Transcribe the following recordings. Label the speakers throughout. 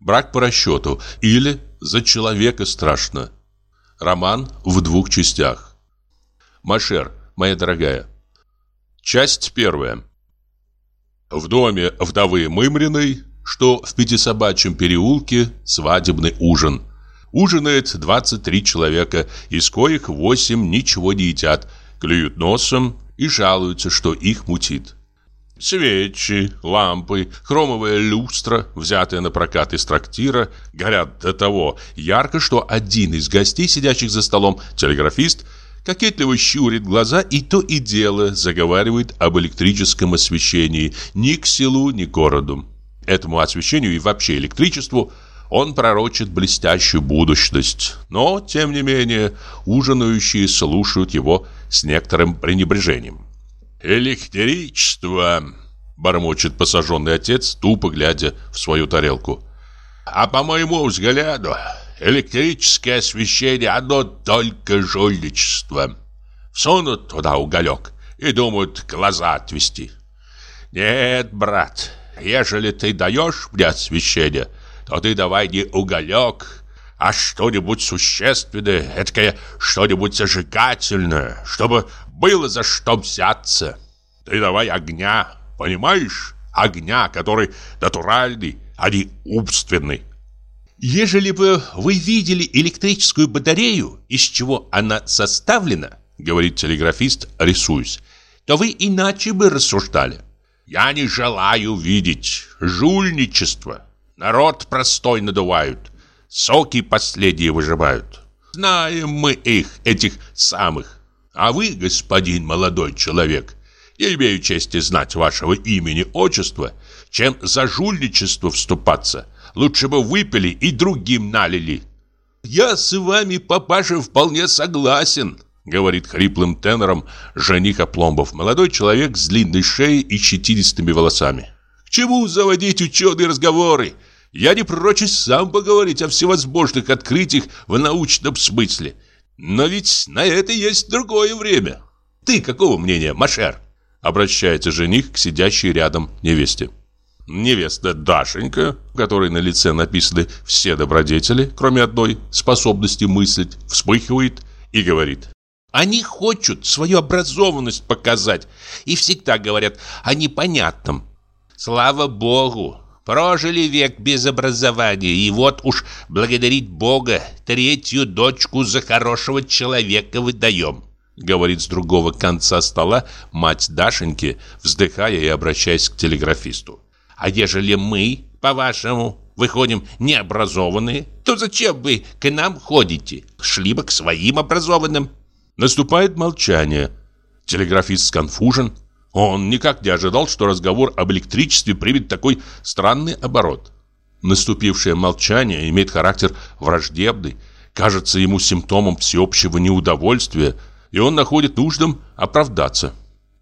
Speaker 1: Брак по расчету или за человека страшно. Роман в двух частях. Машер, моя дорогая. Часть первая. В доме вдовы Мымриной, что в Пятисобачьем переулке, свадебный ужин. Ужинает 23 человека, из коих 8 ничего не едят, клюют носом и жалуются, что их мутит. Свечи, лампы, хромовая люстра, взятая на прокат из трактира, горят до того ярко, что один из гостей, сидящих за столом, телеграфист, кокетливо щурит глаза и то и дело заговаривает об электрическом освещении ни к селу, ни к городу. Этому освещению и вообще электричеству он пророчит блестящую будущность, но, тем не менее, ужинающие слушают его с некоторым пренебрежением. «Электричество!» – бормочет посаженный отец, тупо глядя в свою тарелку. «А по моему взгляду, электрическое освещение – одно только жульничество. Всунут туда уголек и думают глаза отвести. Нет, брат, ежели ты даешь мне освещение, то ты давай не уголек, а что-нибудь существенное, эткое что-нибудь зажигательное, чтобы было за что взяться. Ты давай огня, понимаешь? Огня, который натуральный, а не умственный.
Speaker 2: Ежели бы вы видели электрическую батарею, из чего она составлена, говорит телеграфист, рисуясь, то вы иначе бы рассуждали.
Speaker 1: Я не желаю видеть жульничество. Народ простой надувают, соки последние выживают. Знаем мы их, этих самых. А вы, господин молодой человек, я имею чести знать вашего имени, отчества, чем за жульничество вступаться. Лучше бы выпили и другим налили.
Speaker 2: Я с вами, папаша, вполне согласен, говорит хриплым тенором жених Опломбов, молодой человек с длинной шеей и щетинистыми волосами. К чему заводить ученые разговоры? Я не прочь сам поговорить о всевозможных открытиях в научном смысле – но ведь на это есть другое время. Ты какого мнения, Машер? Обращается жених к сидящей рядом невесте. Невеста Дашенька, в которой на лице написаны все добродетели, кроме одной способности мыслить, вспыхивает и говорит. Они хотят свою образованность показать и всегда говорят о непонятном. Слава Богу, Прожили век без образования, и вот уж благодарить Бога третью дочку за хорошего человека выдаем. Говорит с другого конца стола мать Дашеньки, вздыхая и обращаясь к телеграфисту. А ежели мы, по-вашему, выходим необразованные, то зачем вы к нам ходите? Шли бы к своим образованным. Наступает молчание. Телеграфист сконфужен, он никак не ожидал, что разговор об электричестве примет такой странный оборот. Наступившее молчание имеет характер враждебный, кажется ему симптомом всеобщего неудовольствия, и он находит нужным оправдаться.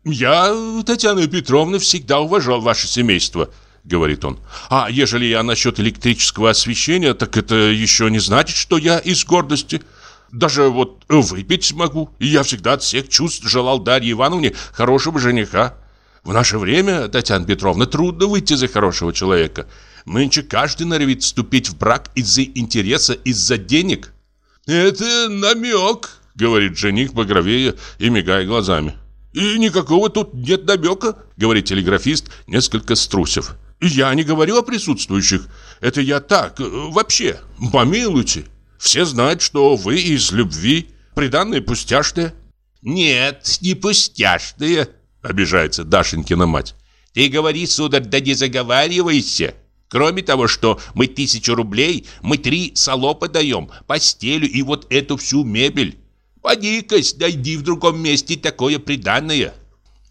Speaker 2: «Я, Татьяна Петровна, всегда уважал ваше семейство», — говорит он. «А ежели я насчет электрического освещения, так это еще не значит, что я из гордости. Даже вот выпить могу. И я всегда от всех чувств желал Дарье Ивановне хорошего жениха. В наше время, Татьяна Петровна, трудно выйти за хорошего человека. Нынче каждый норовит вступить в брак из-за интереса, из-за денег. «Это намек», — говорит жених багровее и мигая глазами. «И никакого тут нет намека», — говорит телеграфист, несколько струсив. «Я не говорю о присутствующих. Это я так, вообще. Помилуйте». Все знают, что вы из любви, приданные пустяшные. Нет, не пустяшные, обижается Дашенькина мать. Ты говори, сударь, да не заговаривайся. Кроме того, что мы тысячу рублей, мы три салопа даем, постелю и вот эту всю мебель. Поди-кась, найди в другом месте такое приданное.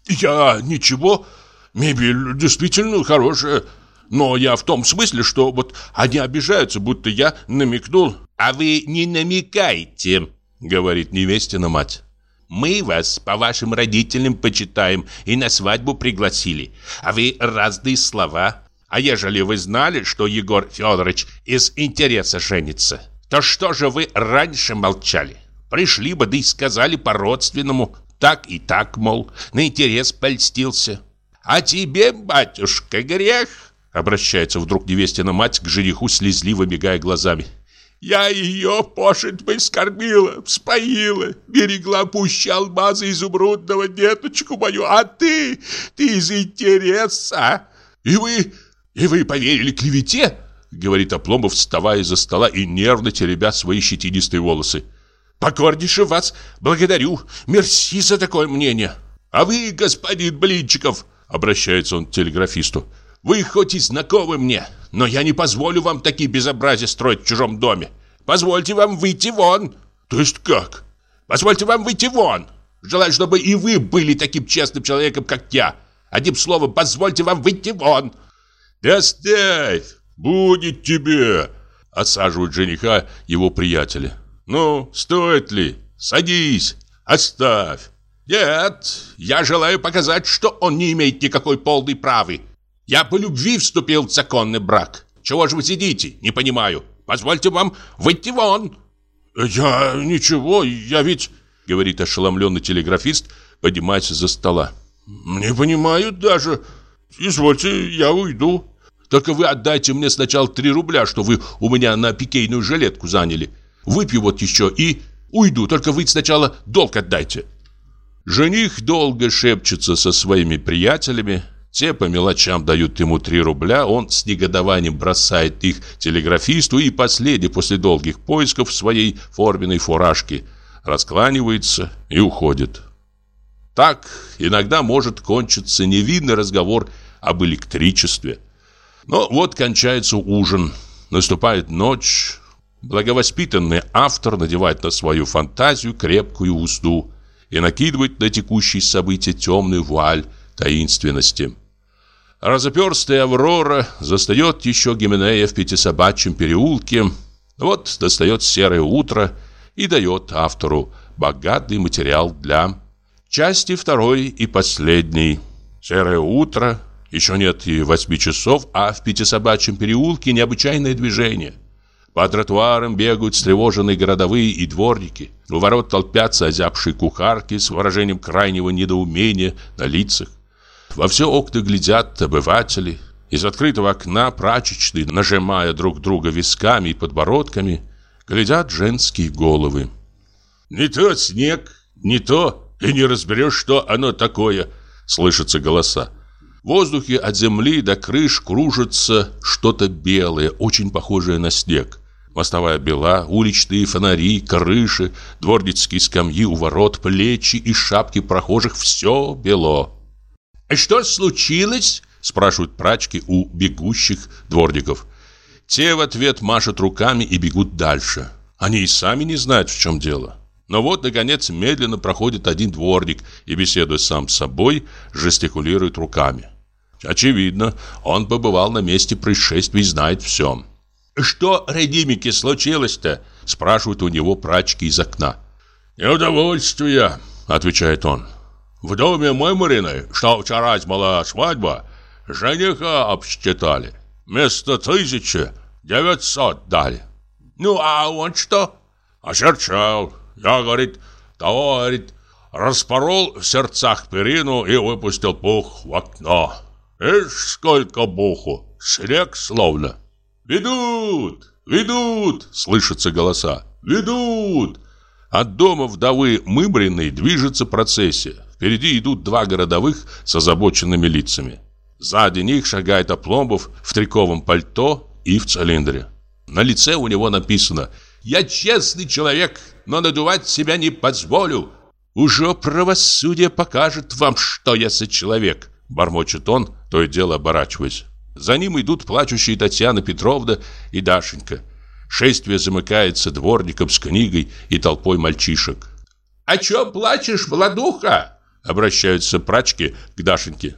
Speaker 2: Я ничего, мебель действительно хорошая, но я в том смысле, что вот они обижаются, будто я намекнул. А вы не намекайте, говорит невестина мать. Мы вас по вашим родителям почитаем и на свадьбу пригласили, а вы разные слова. А ежели вы знали, что Егор Федорович из интереса женится, то что же вы раньше молчали? Пришли бы, да и сказали по-родственному, так и так, мол, на интерес польстился. А тебе, батюшка, грех,
Speaker 1: Обращается вдруг невестина мать к жениху, слезливо бегая глазами. Я ее, пошить бы, скормила, вспоила, берегла пуще алмаза изумрудного деточку мою, а ты, ты из интереса. И вы, и вы поверили клевете? Говорит Опломов, вставая из-за стола и нервно теребя свои щетинистые волосы. Покорнейше вас благодарю, мерси за такое мнение. А вы, господин Блинчиков, обращается он к телеграфисту, вы хоть и знакомы мне, но я не позволю вам такие безобразия строить в чужом доме. Позвольте вам выйти вон. То есть как? Позвольте вам выйти вон. Желаю, чтобы и вы были таким честным человеком, как я. Одним словом, позвольте вам выйти вон. Да оставь, будет тебе, осаживают жениха его приятели. Ну, стоит ли? Садись, оставь. Нет, я желаю показать, что он не имеет никакой полной правы. Я по любви вступил в законный брак. Чего же вы сидите? Не понимаю. Позвольте вам выйти вон. Я ничего, я ведь, говорит ошеломленный телеграфист, поднимаясь за стола. Не понимаю даже. Извольте, я уйду. Только вы отдайте мне сначала три рубля, что вы у меня на пикейную жилетку заняли. Выпью вот еще и уйду. Только вы сначала долг отдайте. Жених долго шепчется со своими приятелями, те по мелочам дают ему 3 рубля, он с негодованием бросает их телеграфисту и последний после долгих поисков в своей форменной фуражке раскланивается и уходит. Так иногда может кончиться невинный разговор об электричестве. Но вот кончается ужин, наступает ночь, благовоспитанный автор надевает на свою фантазию крепкую узду и накидывает на текущие события темную вуаль таинственности. Разоперстая Аврора застает еще Гименея в Пятисобачьем переулке. Вот достает серое утро и дает автору богатый материал для части второй и последней. Серое утро, еще нет и восьми часов, а в Пятисобачьем переулке необычайное движение. По тротуарам бегают встревоженные городовые и дворники. У ворот толпятся озябшие кухарки с выражением крайнего недоумения на лицах. Во все окна глядят обыватели. Из открытого окна прачечной, нажимая друг друга висками и подбородками, глядят женские головы. «Не то снег, не то, и не разберешь, что оно такое», — слышатся голоса. В воздухе от земли до крыш кружится что-то белое, очень похожее на снег. Мостовая бела, уличные фонари, крыши, дворницкие скамьи у ворот, плечи и шапки прохожих — все бело. «Что случилось?» – спрашивают прачки у бегущих дворников. Те в ответ машут руками и бегут дальше. Они и сами не знают, в чем дело. Но вот, наконец, медленно проходит один дворник и, беседуя сам с собой, жестикулирует руками. Очевидно, он побывал на месте происшествия и знает все. «Что, Редимике, случилось-то?» – спрашивают у него прачки из окна. «Неудовольствие», – отвечает он. В доме Мымариной, что вчера была свадьба, жениха обсчитали. Вместо тысячи девятьсот дали. Ну, а он что? Осерчал. Я, говорит, того, говорит, распорол в сердцах перину и выпустил пух в окно. Ишь, сколько буху, снег словно. «Ведут! Ведут!» — слышатся голоса. «Ведут!» От дома вдовы Мымриной движется процессия. Впереди идут два городовых с озабоченными лицами. Сзади них шагает Опломбов в триковом пальто и в цилиндре. На лице у него написано «Я честный человек, но надувать себя не позволю». «Уже правосудие покажет вам, что я за человек», — бормочет он, то и дело оборачиваясь. За ним идут плачущие Татьяна Петровна и Дашенька. Шествие замыкается дворником с книгой и толпой мальчишек. «О чем плачешь, Владуха?» Обращаются прачки к Дашеньке.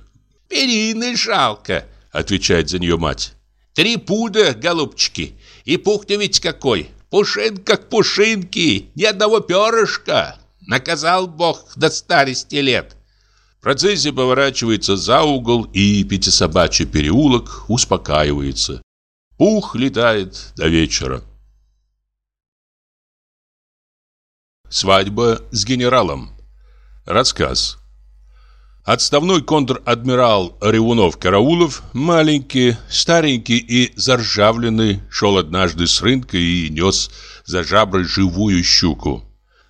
Speaker 1: «Перины жалко», — отвечает за нее мать. «Три пуда, голубчики, и пух-то ведь какой! Пушинка как пушинки, ни одного перышка! Наказал Бог до старости лет!» Процессия поворачивается за угол, и пятисобачий переулок успокаивается. Пух летает до вечера. Свадьба с генералом. Рассказ. Отставной контр-адмирал Ревунов-Караулов, маленький, старенький и заржавленный, шел однажды с рынка и нес за жабры живую щуку.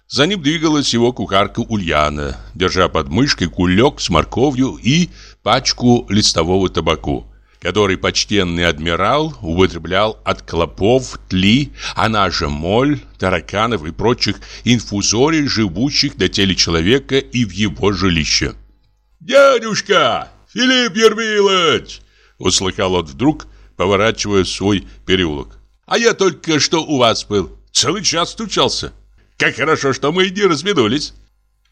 Speaker 1: За ним двигалась его кухарка Ульяна, держа под мышкой кулек с морковью и пачку листового табаку, который почтенный адмирал употреблял от клопов, тли, она же моль, тараканов и прочих инфузорий, живущих на теле человека и в его жилище.
Speaker 2: «Дядюшка! Филипп Ермилович!» Услыхал он вдруг, поворачивая свой переулок. «А я только что у вас был. Целый час стучался. Как хорошо, что мы не разминулись!»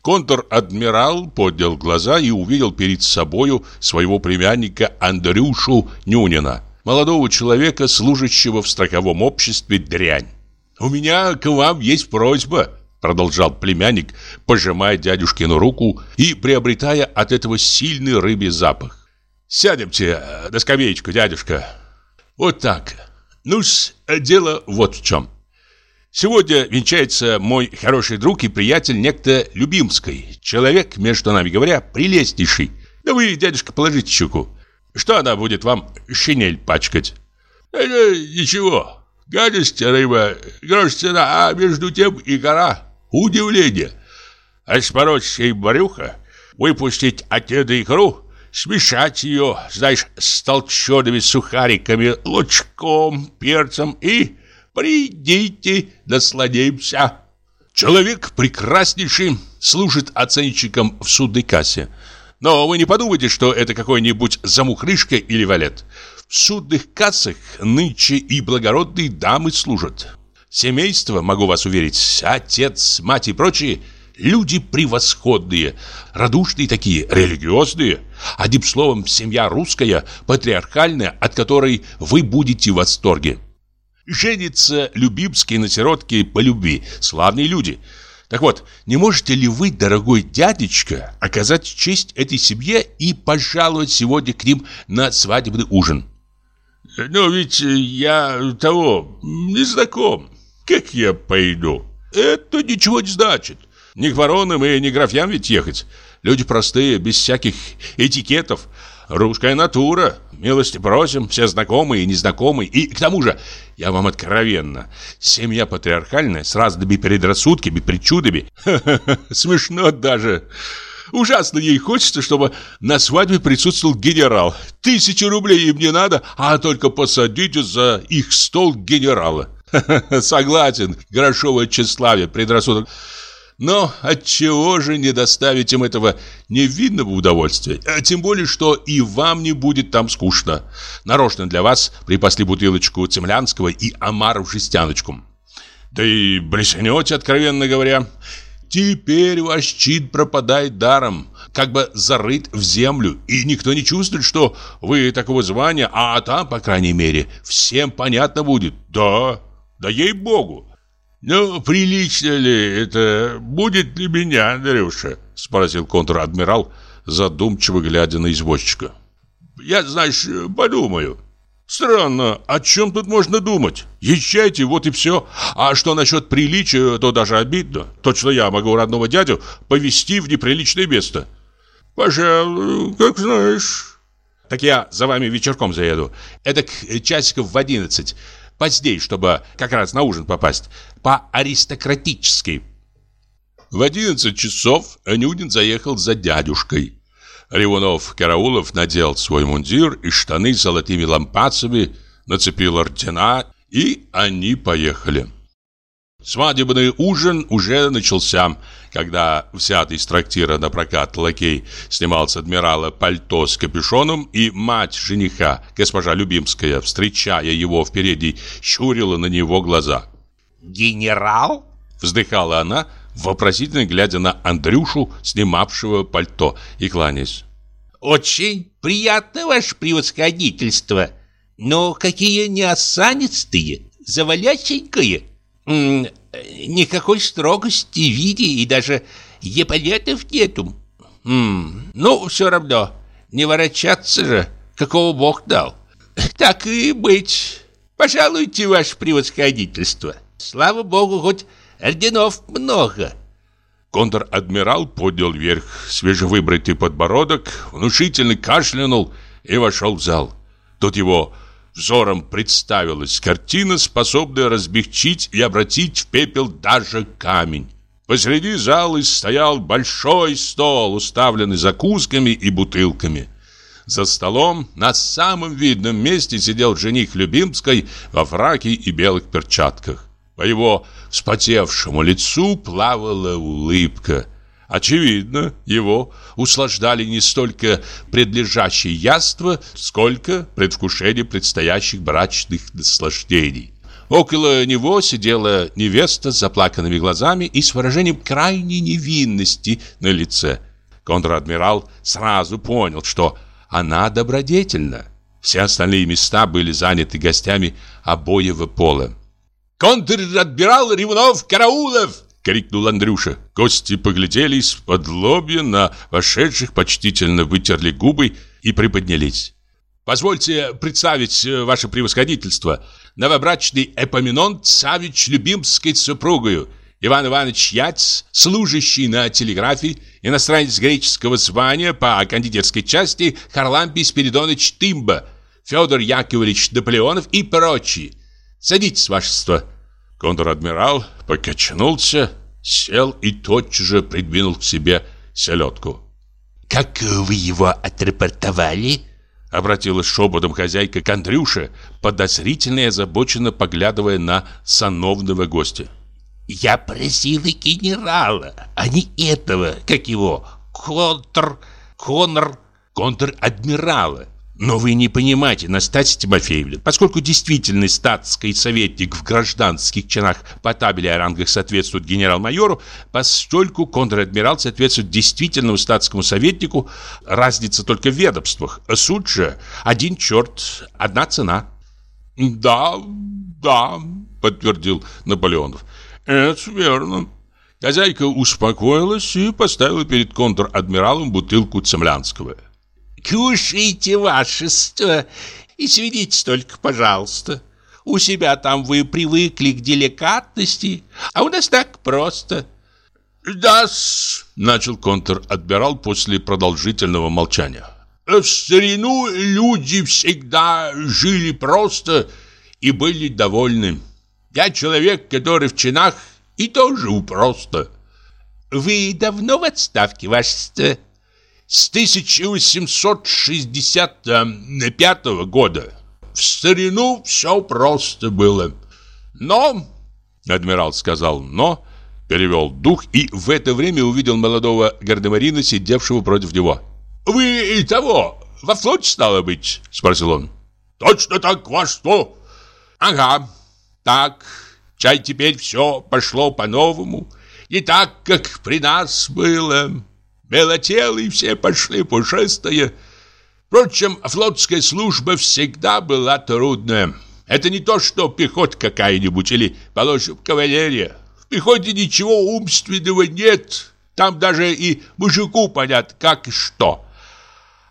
Speaker 1: Контр-адмирал поднял глаза и увидел перед собою своего племянника Андрюшу Нюнина, молодого человека, служащего в строковом обществе «Дрянь». «У меня к вам есть просьба», — продолжал племянник, пожимая дядюшкину руку и приобретая от этого сильный рыбий запах. «Сядемте на скамеечку, дядюшка. Вот так. Ну-с, дело вот в чем». Сегодня венчается мой хороший друг и приятель некто Любимской. Человек, между нами говоря, прелестнейший. Да вы, дядюшка, положите щеку. Что она будет вам шинель пачкать?
Speaker 2: Это ничего. Гадость рыба, грош цена, а между тем и гора. Удивление. А спороть ей брюхо, выпустить оттуда икру, смешать ее, знаешь, с толчеными сухариками, лучком, перцем и Придите, насладимся.
Speaker 1: Человек прекраснейший служит оценщиком в судной кассе. Но вы не подумайте, что это какой-нибудь замухрышка или валет. В судных кассах нынче и благородные дамы служат. Семейство, могу вас уверить, отец, мать и прочие, люди превосходные, радушные такие, религиозные. Одним словом, семья русская, патриархальная, от которой вы будете в восторге. Женится Любимский на сиротке по любви. Славные люди. Так вот, не можете ли вы, дорогой дядечка, оказать честь этой семье и пожаловать сегодня к ним на свадебный ужин?
Speaker 2: Но ведь я того не знаком. Как я пойду?
Speaker 1: Это ничего не значит. Ни к воронам и к графьям ведь ехать. Люди простые, без всяких этикетов. Русская натура. Милости просим, все знакомые и незнакомые. И к тому же, я вам откровенно, семья патриархальная, с разными предрассудками, причудами. Смешно даже. Ужасно ей хочется, чтобы на свадьбе присутствовал генерал. Тысячи рублей им не надо, а только посадите за их стол генерала. Согласен, грошовое тщеславие, предрассудок. Но отчего же не доставить им этого невинного удовольствия? А тем более, что и вам не будет там скучно. Нарочно для вас припасли бутылочку цемлянского и омара в жестяночку. Да и блеснете, откровенно говоря. Теперь ваш чин пропадает даром, как бы зарыт в землю, и никто не чувствует, что вы такого звания, а там, по крайней мере, всем понятно будет. Да, да ей-богу.
Speaker 2: «Ну, прилично ли это будет для меня, Андрюша?» Спросил контр-адмирал, задумчиво глядя на извозчика. «Я, знаешь, подумаю». «Странно, о чем тут можно думать? Езжайте, вот и все. А что насчет приличия, то даже обидно. Точно я могу родного дядю повести в неприличное место».
Speaker 1: «Пожалуй, как знаешь». «Так я за вами вечерком заеду. Это часиков в одиннадцать поздней, чтобы как раз на ужин попасть. По-аристократически. В 11 часов Анюдин заехал за дядюшкой. Ревунов-Караулов надел свой мундир и штаны с золотыми лампасами, нацепил ордена, и они поехали. Свадебный ужин уже начался, когда взятый из трактира на прокат лакей снимал с адмирала пальто с капюшоном, и мать жениха, госпожа Любимская, встречая его в передней, щурила на него глаза.
Speaker 3: «Генерал?»
Speaker 1: — вздыхала она, вопросительно глядя на Андрюшу, снимавшего пальто, и кланяясь.
Speaker 3: «Очень приятно, ваше превосходительство, но какие неосанистые, завалященькие!» Никакой строгости в виде и даже еполетов нету. М ну, все равно, не ворочаться же, какого бог дал. Так и быть. Пожалуйте, ваше превосходительство. Слава богу, хоть орденов много.
Speaker 1: Контр-адмирал поднял вверх свежевыбритый подбородок, внушительно кашлянул и вошел в зал. Тут его взором представилась картина, способная разбегчить и обратить в пепел даже камень. Посреди зала стоял большой стол, уставленный закусками и бутылками. За столом на самом видном месте сидел жених Любимской во фраке и белых перчатках. По его вспотевшему лицу плавала улыбка. Очевидно, его услаждали не столько предлежащие яства, сколько предвкушение предстоящих брачных наслаждений. Около него сидела невеста с заплаканными глазами и с выражением крайней невинности на лице. Контр-адмирал сразу понял, что она добродетельна. Все остальные места были заняты гостями обоего пола.
Speaker 2: «Контр-адмирал Ревнов-Караулов!» — крикнул Андрюша.
Speaker 1: Гости поглядели из-под лобья на вошедших, почтительно вытерли губы и приподнялись.
Speaker 2: «Позвольте представить э, ваше превосходительство, новобрачный Эпоминонт Савич Любимской супругою, Иван Иванович Яц, служащий на телеграфе, иностранец греческого звания по кондитерской части Харлампий Спиридонович Тымба, Федор Яковлевич Наполеонов и прочие. Садитесь, вашество.
Speaker 1: Контр-адмирал покачнулся, сел и тотчас же придвинул к себе селедку.
Speaker 3: «Как вы его отрапортовали?»
Speaker 1: Обратилась шепотом хозяйка к Андрюше, подозрительно и озабоченно поглядывая на сановного гостя.
Speaker 3: «Я просила генерала, а не этого, как его, контр... конр... контр-адмирала. Но вы не понимаете, Настасья Тимофеевна, поскольку действительный статский советник в гражданских чинах по табели о рангах соответствует генерал-майору, постольку контр-адмирал соответствует действительному статскому советнику, разница только в ведомствах. Суть же один черт, одна цена.
Speaker 2: «Да, да», — подтвердил Наполеонов, — «это верно». Хозяйка успокоилась и поставила перед контр-адмиралом бутылку цемлянского.
Speaker 3: Кушайте, вашество, и сведите только, пожалуйста. У себя там вы привыкли к деликатности, а у нас так просто.
Speaker 2: Да-с,
Speaker 1: начал контр-адмирал после продолжительного молчания.
Speaker 2: В старину люди всегда жили просто и были довольны. Я человек, который в чинах и тоже просто.
Speaker 3: Вы давно в отставке, вашество?
Speaker 2: С 1865 года. В старину все просто было. Но,
Speaker 1: адмирал сказал «но», перевел дух и в это время увидел молодого гардемарина, сидевшего против него.
Speaker 2: «Вы и того, во флоте стало быть?» – спросил он.
Speaker 1: «Точно так, во что?»
Speaker 2: «Ага, так, чай теперь все пошло по-новому, не так, как при нас было». Белотелые все пошли пушистые. Впрочем, флотская служба всегда была трудная. Это не то, что пехота какая-нибудь или, положим, кавалерия. В пехоте ничего умственного нет. Там даже и мужику понятно, как и что.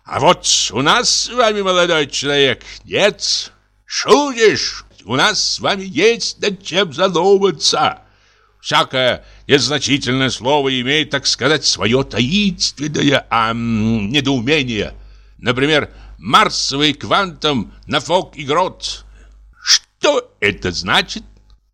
Speaker 2: А вот у нас с вами, молодой человек, нет. Шутишь? У нас с вами есть над чем задуматься. Всякое незначительное слово имеет, так сказать, свое таинственное а, недоумение. Например, марсовый квантом на фок и грот. Что это значит?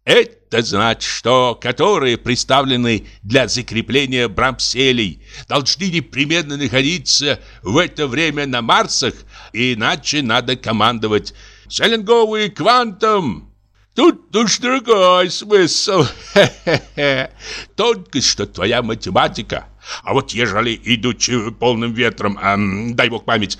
Speaker 2: Это значит, что которые представлены для закрепления брамселей должны непременно находиться в это время на Марсах, иначе надо командовать «Селенговый квантом!» Тут уж другой смысл. Хе-хе-хе. Тонкость, что твоя математика. А вот ежели, идучи полным ветром, эм, дай бог память,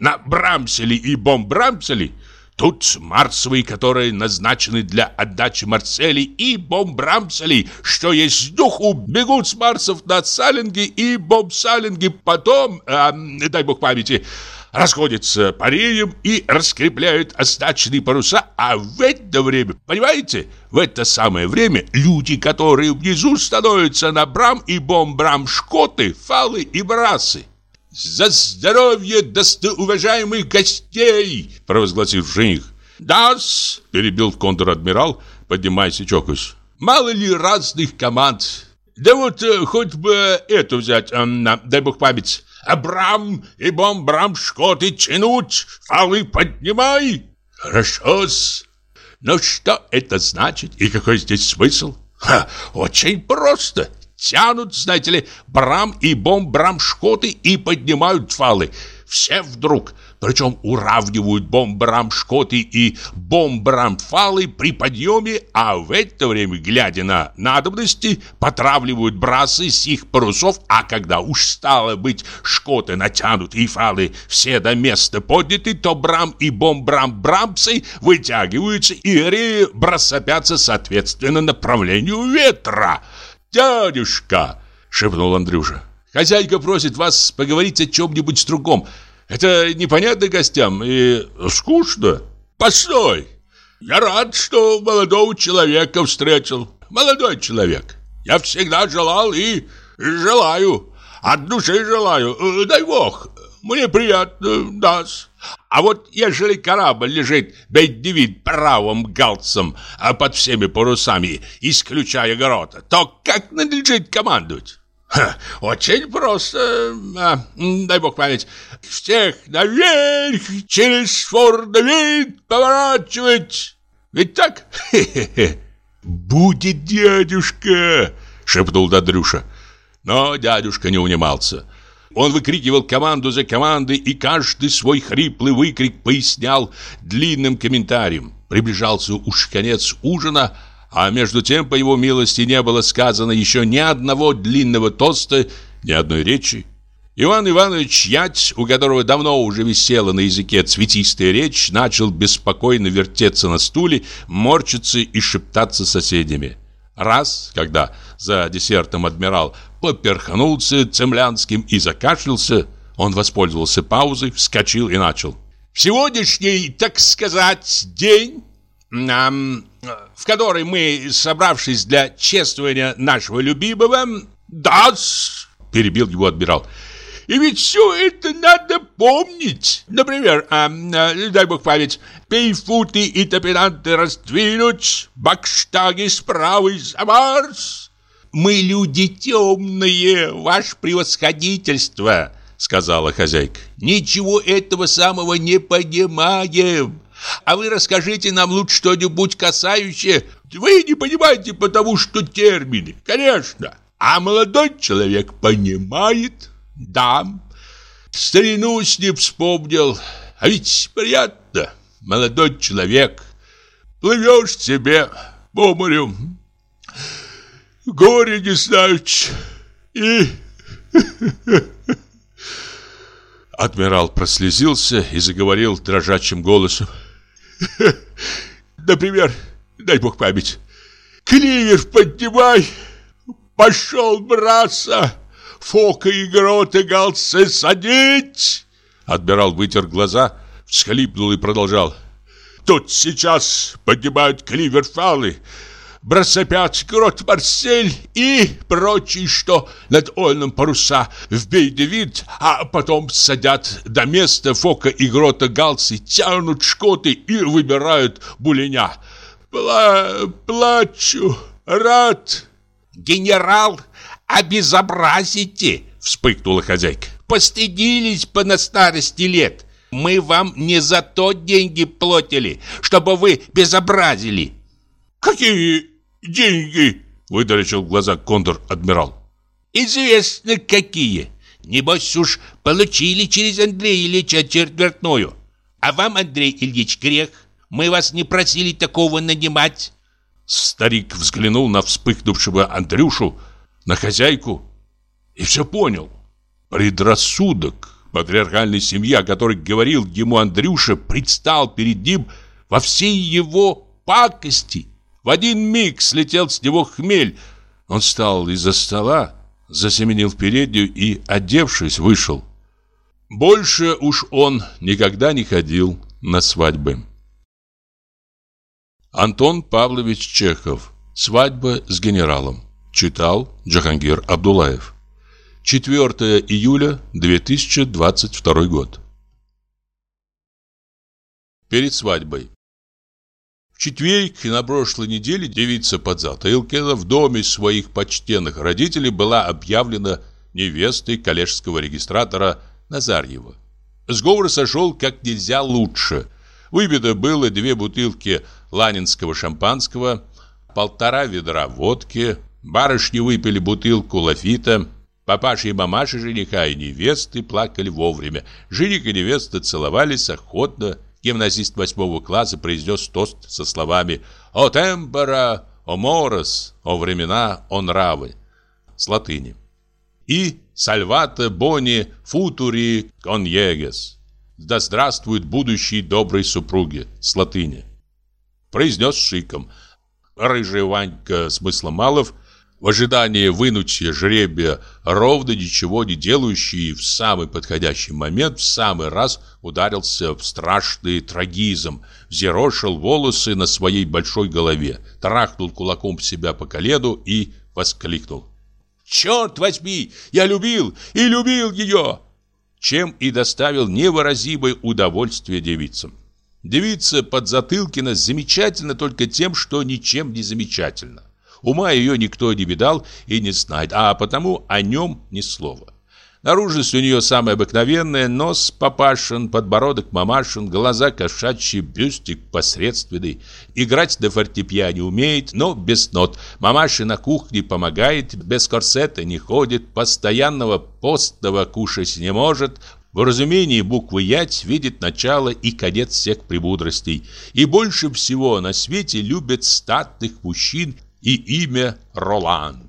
Speaker 2: на Брамселе и Бомбрамселе, тут марсовые, которые назначены для отдачи Марселей и Бомбрамселей, что есть духу, бегут с Марсов на Салинги и Бомбсалинги, потом, эм, дай бог памяти, расходятся по реям и раскрепляют остачные паруса, а в это время, понимаете, в это самое время люди, которые внизу становятся на брам и бомбрам шкоты, фалы и брасы. «За здоровье достоуважаемых гостей!» – провозгласил жених. «Да-с!» – перебил контр-адмирал, поднимаясь и чокаясь. «Мало ли разных команд. Да вот э, хоть бы эту взять, э, дай бог память. Абрам и бомбрам шкоты тянуть, фалы поднимай. Хорошо-с. Но что это значит и какой здесь смысл? Ха, очень просто. Тянут, знаете ли, брам и бомбрам шкоты и поднимают фалы. Все вдруг причем уравнивают бомбрамшкоты и бомбрамфалы при подъеме, а в это время, глядя на надобности, потравливают брасы с их парусов, а когда уж стало быть шкоты натянуты и фалы все до места подняты, то брам и бомбрам-брамцы вытягиваются и бросопятся соответственно направлению ветра. «Дядюшка!» — шепнул Андрюша. «Хозяйка просит вас поговорить о чем-нибудь другом. Это непонятно гостям и скучно. Постой! Я рад, что молодого человека встретил. Молодой человек. Я всегда желал и желаю. От души желаю. Э, дай бог. Мне приятно, даст. А вот ежели корабль лежит бедневит правым галцем а под всеми парусами, исключая горота, то как надлежит командовать? Очень просто, а, дай бог память. Всех наверх, через фордовид поворачивать. Ведь так? Будет дядюшка, шепнул Дадрюша. Но дядюшка не унимался. Он выкрикивал команду за командой, и каждый свой хриплый выкрик пояснял длинным комментарием. Приближался уж конец ужина, а между тем, по его милости, не было сказано еще ни одного длинного тоста, ни одной речи. Иван Иванович Ять, у которого давно уже висела на языке цветистая речь, начал беспокойно вертеться на стуле, морчиться и шептаться с соседями. Раз, когда за десертом адмирал поперхнулся цемлянским и закашлялся, он воспользовался паузой, вскочил и начал. «В сегодняшний, так сказать, день в которой мы, собравшись для чествования нашего любимого, да перебил его адмирал. И ведь все это надо помнить. Например, а, а, дай бог память, пейфуты и топинанты раздвинуть, бакштаги справа за Марс. Мы люди темные, ваше превосходительство, сказала хозяйка. Ничего этого самого не понимаем. А вы расскажите нам лучше что-нибудь касающее. Вы не понимаете, потому что термины, конечно. А молодой человек понимает. Да. Старину с ним вспомнил. А ведь приятно. Молодой человек. Плывешь себе по морю. Горе не знаешь. И... Адмирал прослезился и заговорил дрожащим голосом. Например, дай бог память, кливер поднимай, пошел браться, фока и гроты галцы садить. Адмирал вытер глаза, всхлипнул и продолжал. Тут сейчас поднимают кливер-фалы, бросопят крот Марсель и прочие, что над Ольным паруса в бейдевид, а потом садят до места Фока и Грота Галцы, тянут шкоты и выбирают буленя. Пла плачу, рад.
Speaker 3: Генерал, обезобразите, вспыхнула хозяйка. Постыдились по на старости лет. Мы вам не за то деньги платили, чтобы вы безобразили.
Speaker 2: «Какие деньги?» – выдорочил глаза контр-адмирал.
Speaker 3: «Известно, какие. Небось уж получили через Андрея Ильича четвертную. А вам, Андрей Ильич, грех. Мы вас не просили такого нанимать».
Speaker 2: Старик взглянул на вспыхнувшего Андрюшу, на хозяйку и все понял. Предрассудок патриархальной семьи, о которой говорил ему Андрюша, предстал перед ним во всей его пакости – в один миг слетел с него хмель. Он встал из-за стола, засеменил в переднюю и, одевшись, вышел. Больше уж он никогда не ходил на свадьбы. Антон Павлович Чехов. Свадьба с генералом. Читал Джахангир Абдулаев. 4 июля 2022 год. Перед свадьбой.
Speaker 1: Четверг на прошлой неделе девица Подзатылкина в доме своих почтенных родителей была объявлена невестой коллежского регистратора Назарьева. Сговор сошел как нельзя лучше. Выбито было две бутылки ланинского шампанского, полтора ведра водки, барышни выпили бутылку лафита, папаша и мамаша жениха и невесты плакали вовремя, жених и невеста целовались охотно, Гимназист восьмого класса произнес тост со словами «О темпора, о морос, о времена, о нравы» с латыни. И «Сальвате бони футури коньегес» «Да здравствуют будущие добрые супруги» с латыни. Произнес шиком. Рыжий Ванька Смысломалов – в ожидании вынутия жребия, ровно ничего не делающий в самый подходящий момент в самый раз ударился в страшный трагизм, взъерошил волосы на своей большой голове, трахнул кулаком себя по колену и воскликнул. «Черт возьми! Я любил и любил ее!» Чем и доставил невыразимое удовольствие девицам. Девица Подзатылкина замечательна только тем, что ничем не замечательна. Ума ее никто не видал и не знает, а потому о нем ни слова. Наружность у нее самая обыкновенная, нос папашин, подбородок мамашин, глаза кошачьи, бюстик посредственный. Играть на фортепиано умеет, но без нот. Мамаша на кухне помогает, без корсета не ходит, постоянного постного кушать не может, в разумении буквы «ять» видит начало и конец всех премудростей. И больше всего на свете любят статных мужчин и имя Ролан.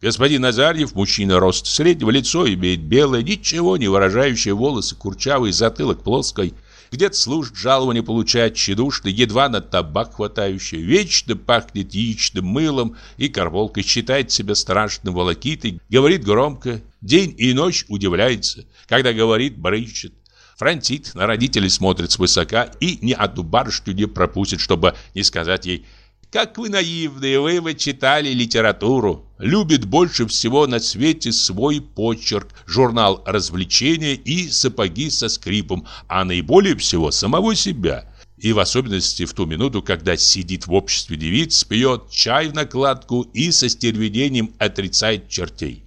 Speaker 1: Господин Назарьев, мужчина рост среднего, лицо имеет белое, ничего не выражающее волосы, курчавый, затылок плоской. Где-то служит, жалование получает тщедушный, едва на табак хватающий, вечно пахнет яичным мылом и карболкой, считает себя страшным волокитой, говорит громко, день и ночь удивляется, когда говорит, брычет. Франтит на родителей смотрит свысока и ни одну барышню не пропустит, чтобы не сказать ей как вы наивные, вы вы читали литературу. Любит больше всего на свете свой почерк, журнал развлечения и сапоги со скрипом, а наиболее всего самого себя. И в особенности в ту минуту, когда сидит в обществе девиц, пьет чай в накладку и со стервенением отрицает чертей.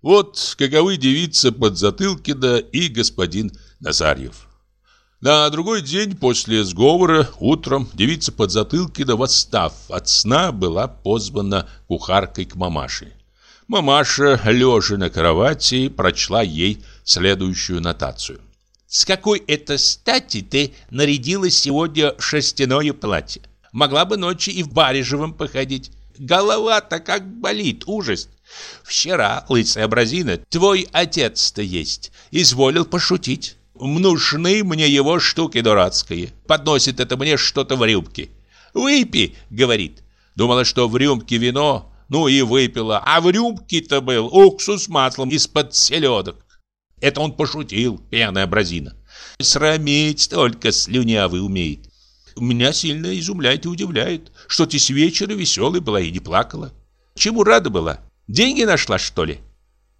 Speaker 1: Вот каковы девица Подзатылкина и господин Назарьев. На другой день после сговора утром девица Подзатылкина, восстав от сна, была позвана кухаркой к мамаше. Мамаша, лежа на кровати, прочла ей следующую нотацию. «С какой это стати ты нарядила сегодня шерстяное платье? Могла бы ночью и в барежевом походить. Голова-то как болит, ужас. Вчера, лысая бразина, твой отец-то есть, изволил пошутить». Нужны мне его штуки дурацкие. Подносит это мне что-то в рюмке. «Выпей», — говорит. Думала, что в рюмке вино, ну и выпила. А в рюмке-то был уксус с маслом из-под селедок. Это он пошутил, пьяная бразина. Срамить только слюнявый умеет. Меня сильно изумляет и удивляет, что ты с вечера веселой была и не плакала. Чему рада была? Деньги нашла, что ли?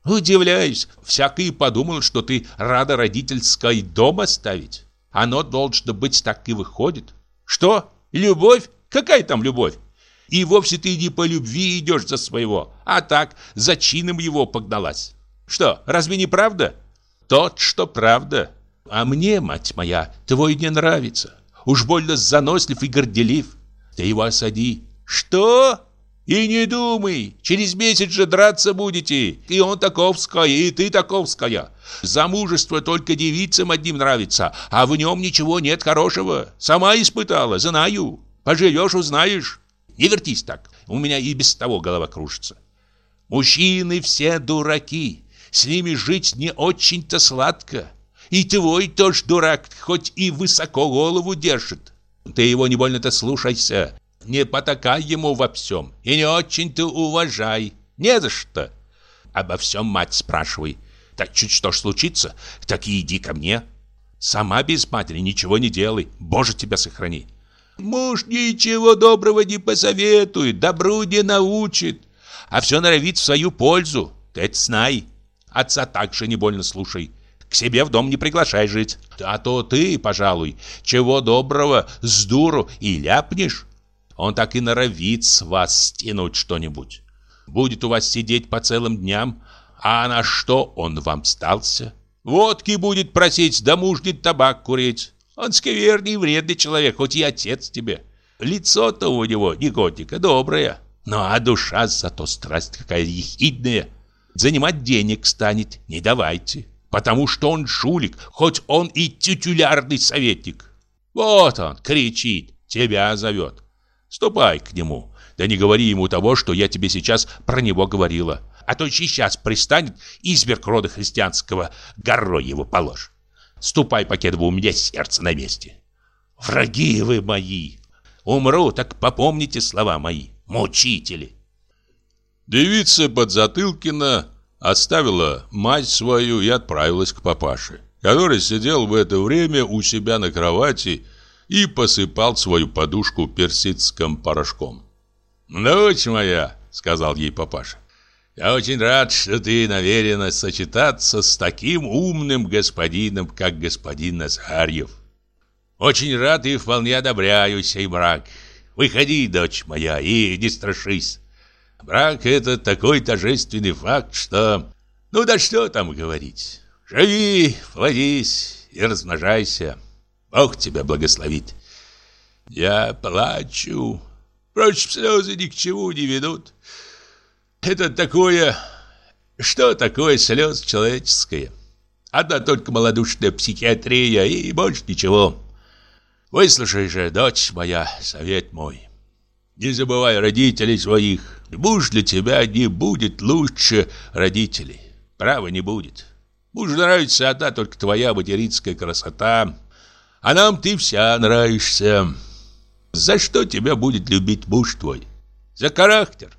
Speaker 1: Удивляюсь, всякий подумал, что ты рада родительской дом оставить. Оно должно быть так и выходит. Что? Любовь? Какая там любовь? И вовсе ты не по любви идешь за своего, а так, за чином его погналась. Что, разве не правда? Тот, что правда. А мне, мать моя, твой не нравится. Уж больно занослив и горделив. Ты его осади. Что? И не думай, через месяц же драться будете. И он таковская, и ты таковская. Замужество только девицам одним нравится, а в нем ничего нет хорошего. Сама испытала, знаю. Поживешь, узнаешь. Не вертись так, у меня и без того голова кружится. Мужчины все дураки, с ними жить не очень-то сладко. И твой тоже дурак, хоть и высоко голову держит. Ты его не больно-то слушайся, не потакай ему во всем и не очень-то уважай. Не за что. Обо всем мать спрашивай. Так чуть что ж случится, так и иди ко мне. Сама без матери ничего не делай. Боже, тебя сохрани. Муж ничего доброго не посоветует, добру не научит, а все норовит в свою пользу. Ты это знай. Отца также не больно слушай. К себе в дом не приглашай жить. А то ты, пожалуй, чего доброго, с дуру и ляпнешь.
Speaker 3: Он так и норовит с вас стянуть что-нибудь. Будет у вас сидеть по целым дням, а на что он вам стался? Водки будет просить, да мужнит табак курить. Он скверный и вредный человек, хоть и отец тебе. Лицо-то у него, негодника, доброе. Ну а душа зато страсть какая ехидная. Занимать денег станет, не давайте. Потому что он жулик, хоть он и титулярный советник. Вот он, кричит, тебя зовет. Ступай к нему, да не говори ему того, что я тебе сейчас про него говорила. А то сейчас пристанет изверг рода христианского, горой его положь. Ступай, Покедова, у меня сердце на месте. Враги вы мои! Умру, так попомните слова мои, мучители.
Speaker 1: Девица Подзатылкина оставила мать свою и отправилась к папаше, который сидел в это время у себя на кровати и посыпал свою подушку персидским порошком. «Дочь моя», — сказал ей папаша, — «я очень рад, что ты намерена сочетаться с таким умным господином, как господин Назарьев. Очень рад и вполне одобряю сей брак. Выходи, дочь моя, и не страшись. Брак — это такой торжественный факт, что... Ну да что там говорить. Живи, плодись и размножайся. Бог тебя благословит. Я плачу. Впрочем, слезы ни к чему не ведут. Это такое... Что такое слез человеческое? Одна только малодушная психиатрия и больше ничего. Выслушай же, дочь моя, совет мой. Не забывай родителей своих. Муж для тебя не будет лучше родителей. Право не будет. Мужу нравится одна только твоя материнская красота. А нам ты вся нравишься. За что тебя будет любить муж твой? За характер?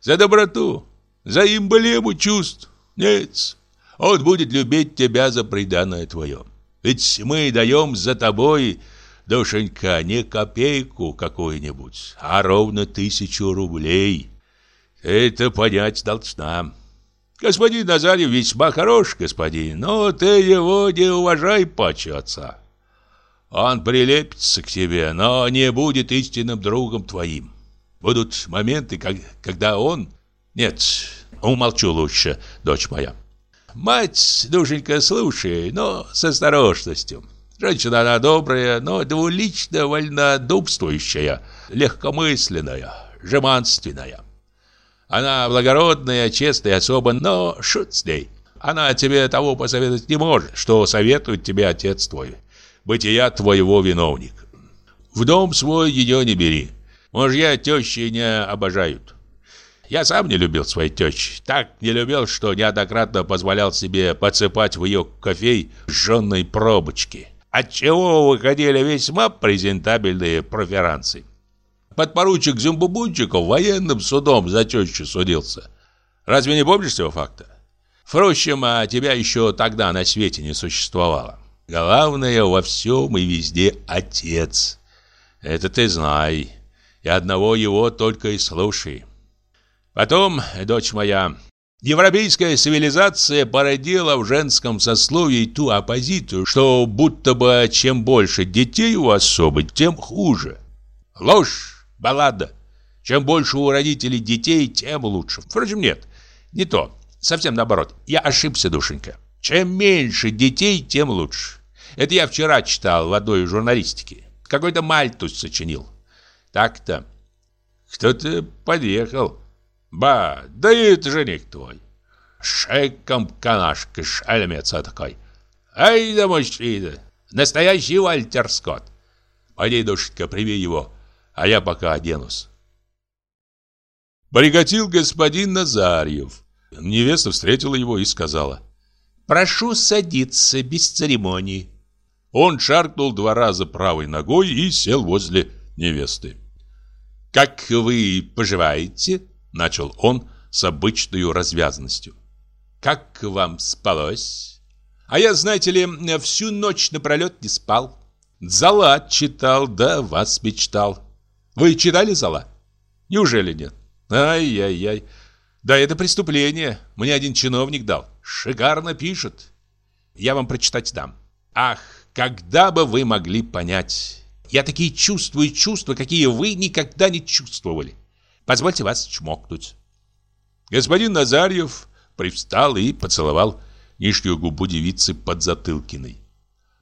Speaker 1: За доброту? За эмблему чувств? Нет, он будет любить тебя за преданное твое. Ведь мы даем за тобой душенька, не копейку какую-нибудь, а ровно тысячу рублей. Это понять должна. Господин Назарев весьма хорош, господин, но ты его не уважай паче отца. Он прилепится к тебе, но не будет истинным другом твоим. Будут моменты, как, когда он... Нет, умолчу лучше, дочь моя. Мать, душенька, слушай, но с осторожностью. Женщина она добрая, но двулично вольнодумствующая, легкомысленная, жеманственная. Она благородная, честная особа, но шут с ней. Она тебе того посоветовать не может, что советует тебе отец твой. Бытия твоего виновник. В дом свой ее не бери. Мужья тещи не обожают. Я сам не любил своей тещи. Так не любил, что неоднократно позволял себе подсыпать в ее кофей жженой пробочки отчего выходили весьма презентабельные проферансы. Подпоручик Зюмбубунчиков военным судом за тещу судился. Разве не помнишь этого факта? Впрочем, а тебя еще тогда на свете не существовало. Главное во всем и везде отец. Это ты знай. И одного его только и слушай. Потом, дочь моя, Европейская цивилизация породила в женском сословии ту оппозицию, что будто бы чем больше детей у особы, тем хуже. Ложь, баллада. Чем больше у родителей детей, тем лучше. Впрочем, нет, не то. Совсем наоборот. Я ошибся, душенька. Чем меньше детей, тем лучше. Это я вчера читал в одной журналистике. Какой-то мальтус сочинил. Так-то. Кто-то подъехал. Ба, да это жених твой. Шеком канашка, шальмец такой. Ай да мужчина, настоящий Вальтер Скотт. Пойди, душечка, прими его, а я пока оденусь. Прикатил господин Назарьев. Невеста встретила его и сказала. «Прошу садиться без церемоний». Он шаркнул два раза правой ногой и сел возле невесты. «Как вы поживаете?» Начал он с обычной развязностью. «Как вам спалось?» «А я, знаете ли, всю ночь напролет не спал. Зала читал, да вас мечтал. Вы читали Зала? Неужели нет? Ай-яй-яй. Да это преступление. Мне один чиновник дал. Шикарно пишет. Я вам прочитать дам. Ах, когда бы вы могли понять.
Speaker 3: Я такие чувствую чувства, какие вы никогда не чувствовали. Позвольте вас чмокнуть.
Speaker 1: Господин Назарьев привстал и поцеловал нижнюю губу девицы под затылкиной.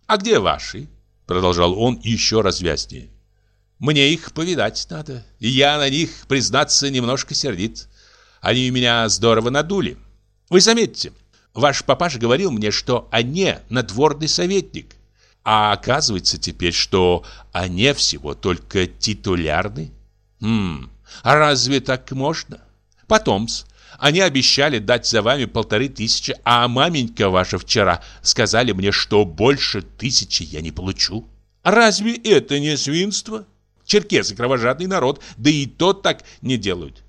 Speaker 3: «А где ваши?» — продолжал он еще развязнее. «Мне их повидать надо. Я на них, признаться, немножко сердит. Они меня здорово надули. Вы заметьте, ваш папаша говорил мне, что они надворный советник. А оказывается теперь, что они всего только титулярны. Хм, а разве так можно? Потомс, они обещали дать за вами полторы тысячи, а маменька ваша вчера сказали мне, что больше тысячи я не получу. Разве это не свинство? Черкесы кровожадный народ, да и тот так не делают.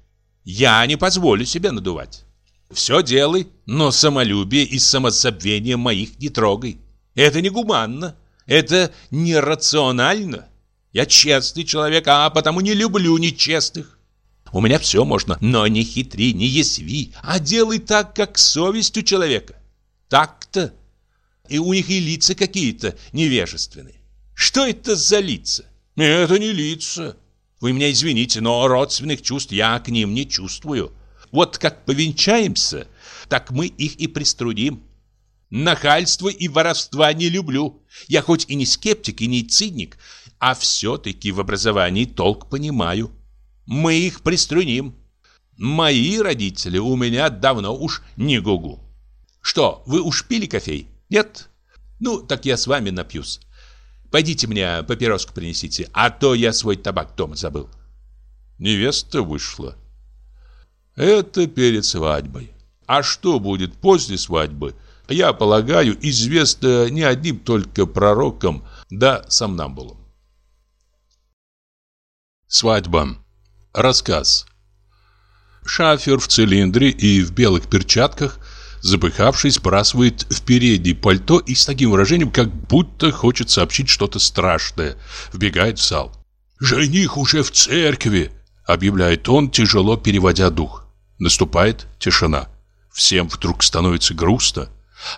Speaker 3: Я не позволю себя надувать. Все делай, но самолюбие и самозабвение моих не трогай. Это не гуманно, это нерационально. Я честный человек, а потому не люблю нечестных. У меня все можно, но не хитри, не ясви, а делай так, как совесть у человека. Так-то. И у них и лица какие-то невежественные. Что это за лица? Это не лица. Вы меня извините, но родственных чувств я к ним не чувствую. Вот как повенчаемся, так мы их и приструним. Нахальства и воровства не люблю. Я хоть и не скептик, и не циник, а все-таки в образовании толк понимаю. Мы их приструним. Мои родители у меня давно уж не гугу. Что, вы уж пили кофей? Нет? Ну, так я с вами напьюсь. Пойдите мне папироску принесите, а то я свой табак дома забыл.
Speaker 1: Невеста вышла. Это перед свадьбой. А что будет после свадьбы, я полагаю, известно не одним только пророкам да сомнамбулам. Свадьба. Рассказ. Шафер в цилиндре и в белых перчатках, запыхавшись, сбрасывает в переднее пальто и с таким выражением, как будто хочет сообщить что-то страшное, вбегает в зал. «Жених уже в церкви!» — объявляет он, тяжело переводя дух. Наступает тишина. Всем вдруг становится грустно.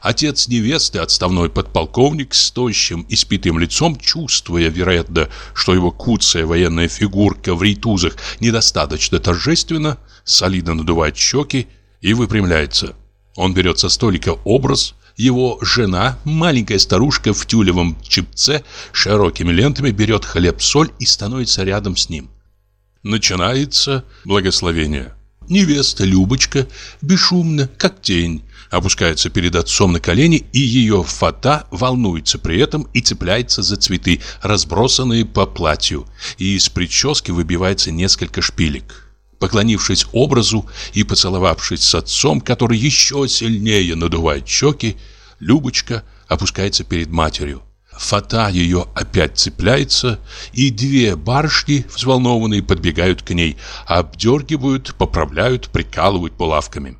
Speaker 1: Отец невесты, отставной подполковник с тощим и спитым лицом, чувствуя, вероятно, что его куцая военная фигурка в рейтузах недостаточно торжественно, солидно надувает щеки и выпрямляется. Он берет со столика образ, его жена, маленькая старушка в тюлевом чепце, широкими лентами берет хлеб-соль и становится рядом с ним. Начинается благословение. Невеста Любочка бесшумно, как тень, опускается перед отцом на колени, и ее фата волнуется при этом и цепляется за цветы, разбросанные по платью, и из прически выбивается несколько шпилек. Поклонившись образу и поцеловавшись с отцом, который еще сильнее надувает щеки, Любочка опускается перед матерью. Фата ее опять цепляется, и две барышни, взволнованные, подбегают к ней, обдергивают, поправляют, прикалывают булавками.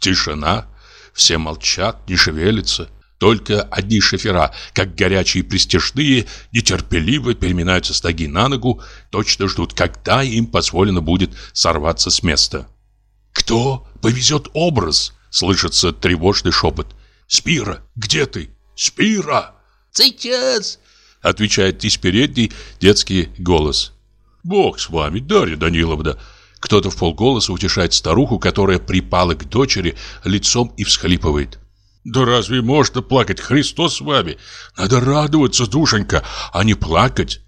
Speaker 1: Тишина, все молчат, не шевелятся. Только одни шофера, как горячие пристежные, нетерпеливо переминаются с ноги на ногу, точно ждут, когда им позволено будет сорваться с места. «Кто повезет образ?» — слышится тревожный шепот. «Спира, где ты? Спира!»
Speaker 2: «Сейчас!»
Speaker 1: — отвечает из передней детский голос. «Бог с вами, Дарья Даниловна!» Кто-то в полголоса утешает старуху, которая припала к дочери лицом и всхлипывает. «Да разве можно плакать? Христос с вами! Надо радоваться, душенька, а не плакать!»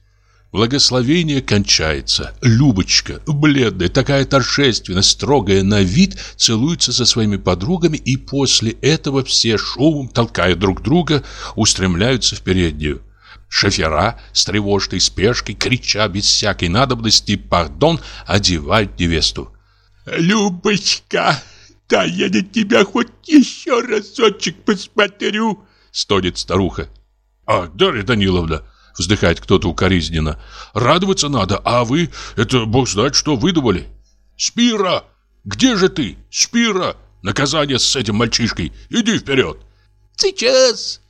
Speaker 1: Благословение кончается. Любочка, бледная, такая торжественная, строгая на вид, целуется со своими подругами, и после этого все шумом, толкая друг друга, устремляются в переднюю. Шофера с тревожной спешкой, крича без всякой надобности «Пардон!», одевают невесту.
Speaker 2: «Любочка, да я на тебя хоть еще разочек посмотрю!» Стонет старуха.
Speaker 1: «А, Дарья Даниловна!» Вздыхает кто-то укоризненно. «Радоваться надо, а вы, это бог знает, что выдумали!» «Спира! Где же ты? Спира! Наказание с этим мальчишкой! Иди вперед!»
Speaker 2: «Сейчас!»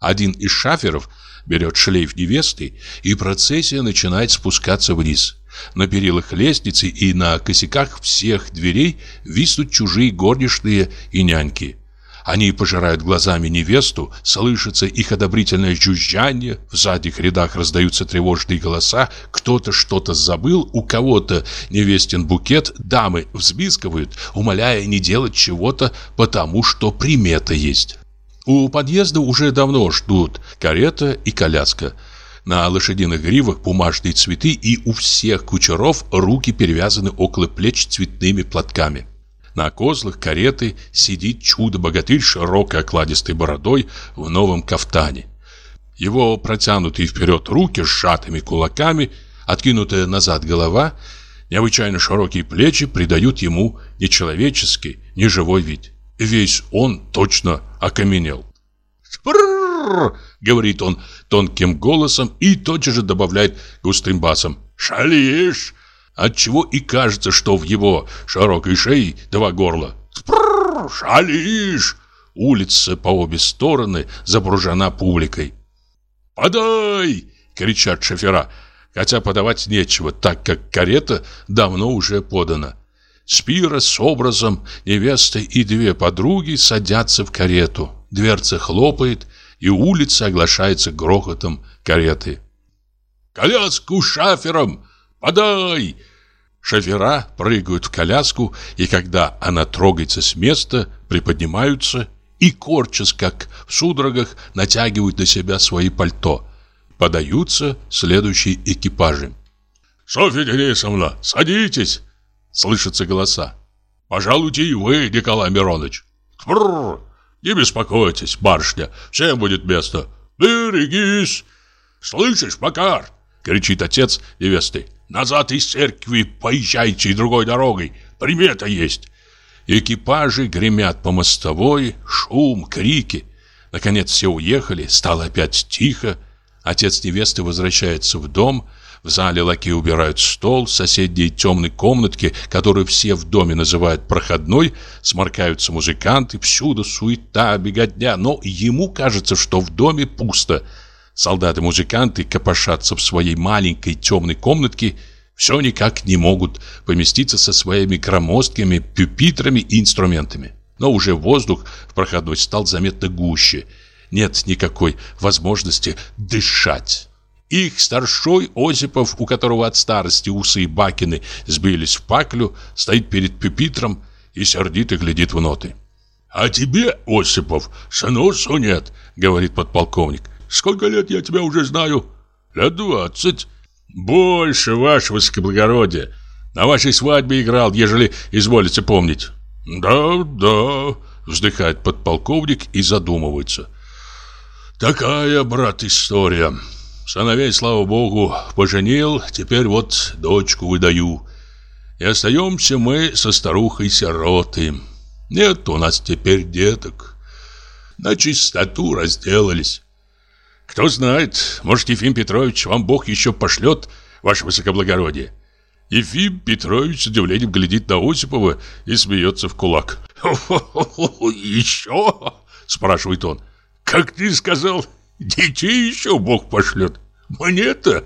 Speaker 1: Один из шаферов берет шлейф невесты, и процессия начинает спускаться вниз. На перилах лестницы и на косяках всех дверей виснут чужие горничные и няньки. Они пожирают глазами невесту, слышится их одобрительное жужжание, в задних рядах раздаются тревожные голоса, кто-то что-то забыл, у кого-то невестин букет, дамы взбискивают, умоляя не делать чего-то, потому что примета есть. У подъезда уже давно ждут карета и коляска. На лошадиных гривах бумажные цветы и у всех кучеров руки перевязаны около плеч цветными платками. На козлах кареты сидит чудо-богатырь широкой окладистой бородой в новом кафтане. Его протянутые вперед руки с сжатыми кулаками, откинутая назад голова, необычайно широкие плечи придают ему нечеловеческий, неживой вид. Весь он точно окаменел. «Спрррр!» — говорит он тонким голосом и тотчас же добавляет густым басом. «Шалишь!» Отчего и кажется, что в его широкой шее два горла. Спрррр, шалишь! Улица по обе стороны запружена публикой. «Подай!» — кричат шофера, хотя подавать нечего, так как карета давно уже подана. Спира с образом, невеста и две подруги садятся в карету. Дверца хлопает, и улица оглашается грохотом кареты. «Коляску шафером!» «Подай!» Шофера прыгают в коляску, и когда она трогается с места, приподнимаются и, корчась, как в судорогах, натягивают на себя свои пальто. Подаются следующие экипажи. «Софья Денисовна, садитесь!» Слышатся голоса. «Пожалуйте и вы, Николай Миронович!» «Бррр! Не беспокойтесь, барышня, всем будет место!» «Берегись!» «Слышишь, Макар?» — кричит отец невесты. Назад из церкви поезжайте другой дорогой. Примета есть. Экипажи гремят по мостовой, шум, крики. Наконец все уехали, стало опять тихо. Отец невесты возвращается в дом. В зале лакеи убирают стол, в соседней темной комнатке, которую все в доме называют проходной, сморкаются музыканты, всюду суета, беготня, но ему кажется, что в доме пусто – Солдаты-музыканты копошатся в своей маленькой темной комнатке, все никак не могут поместиться со своими громоздкими пюпитрами и инструментами. Но уже воздух в проходной стал заметно гуще. Нет никакой возможности дышать. Их старшой Осипов, у которого от старости усы и бакины сбились в паклю, стоит перед пюпитром и сердито глядит в ноты. «А тебе, Осипов, сносу нет», — говорит подполковник. Сколько лет я тебя уже знаю? Лет двадцать. Больше, ваше высокоблагородие. На вашей свадьбе играл, ежели изволите помнить. Да, да, вздыхает подполковник и задумывается. Такая, брат, история. Сыновей, слава богу, поженил, теперь вот дочку выдаю. И остаемся мы со старухой-сироты. Нет у нас теперь деток. На чистоту разделались. Кто знает, может, Ефим Петрович вам Бог еще пошлет, ваше высокоблагородие. Ефим Петрович с удивлением глядит на Осипова и смеется в кулак. «Еще?» – спрашивает он. «Как ты сказал, детей еще Бог пошлет? Мне-то?»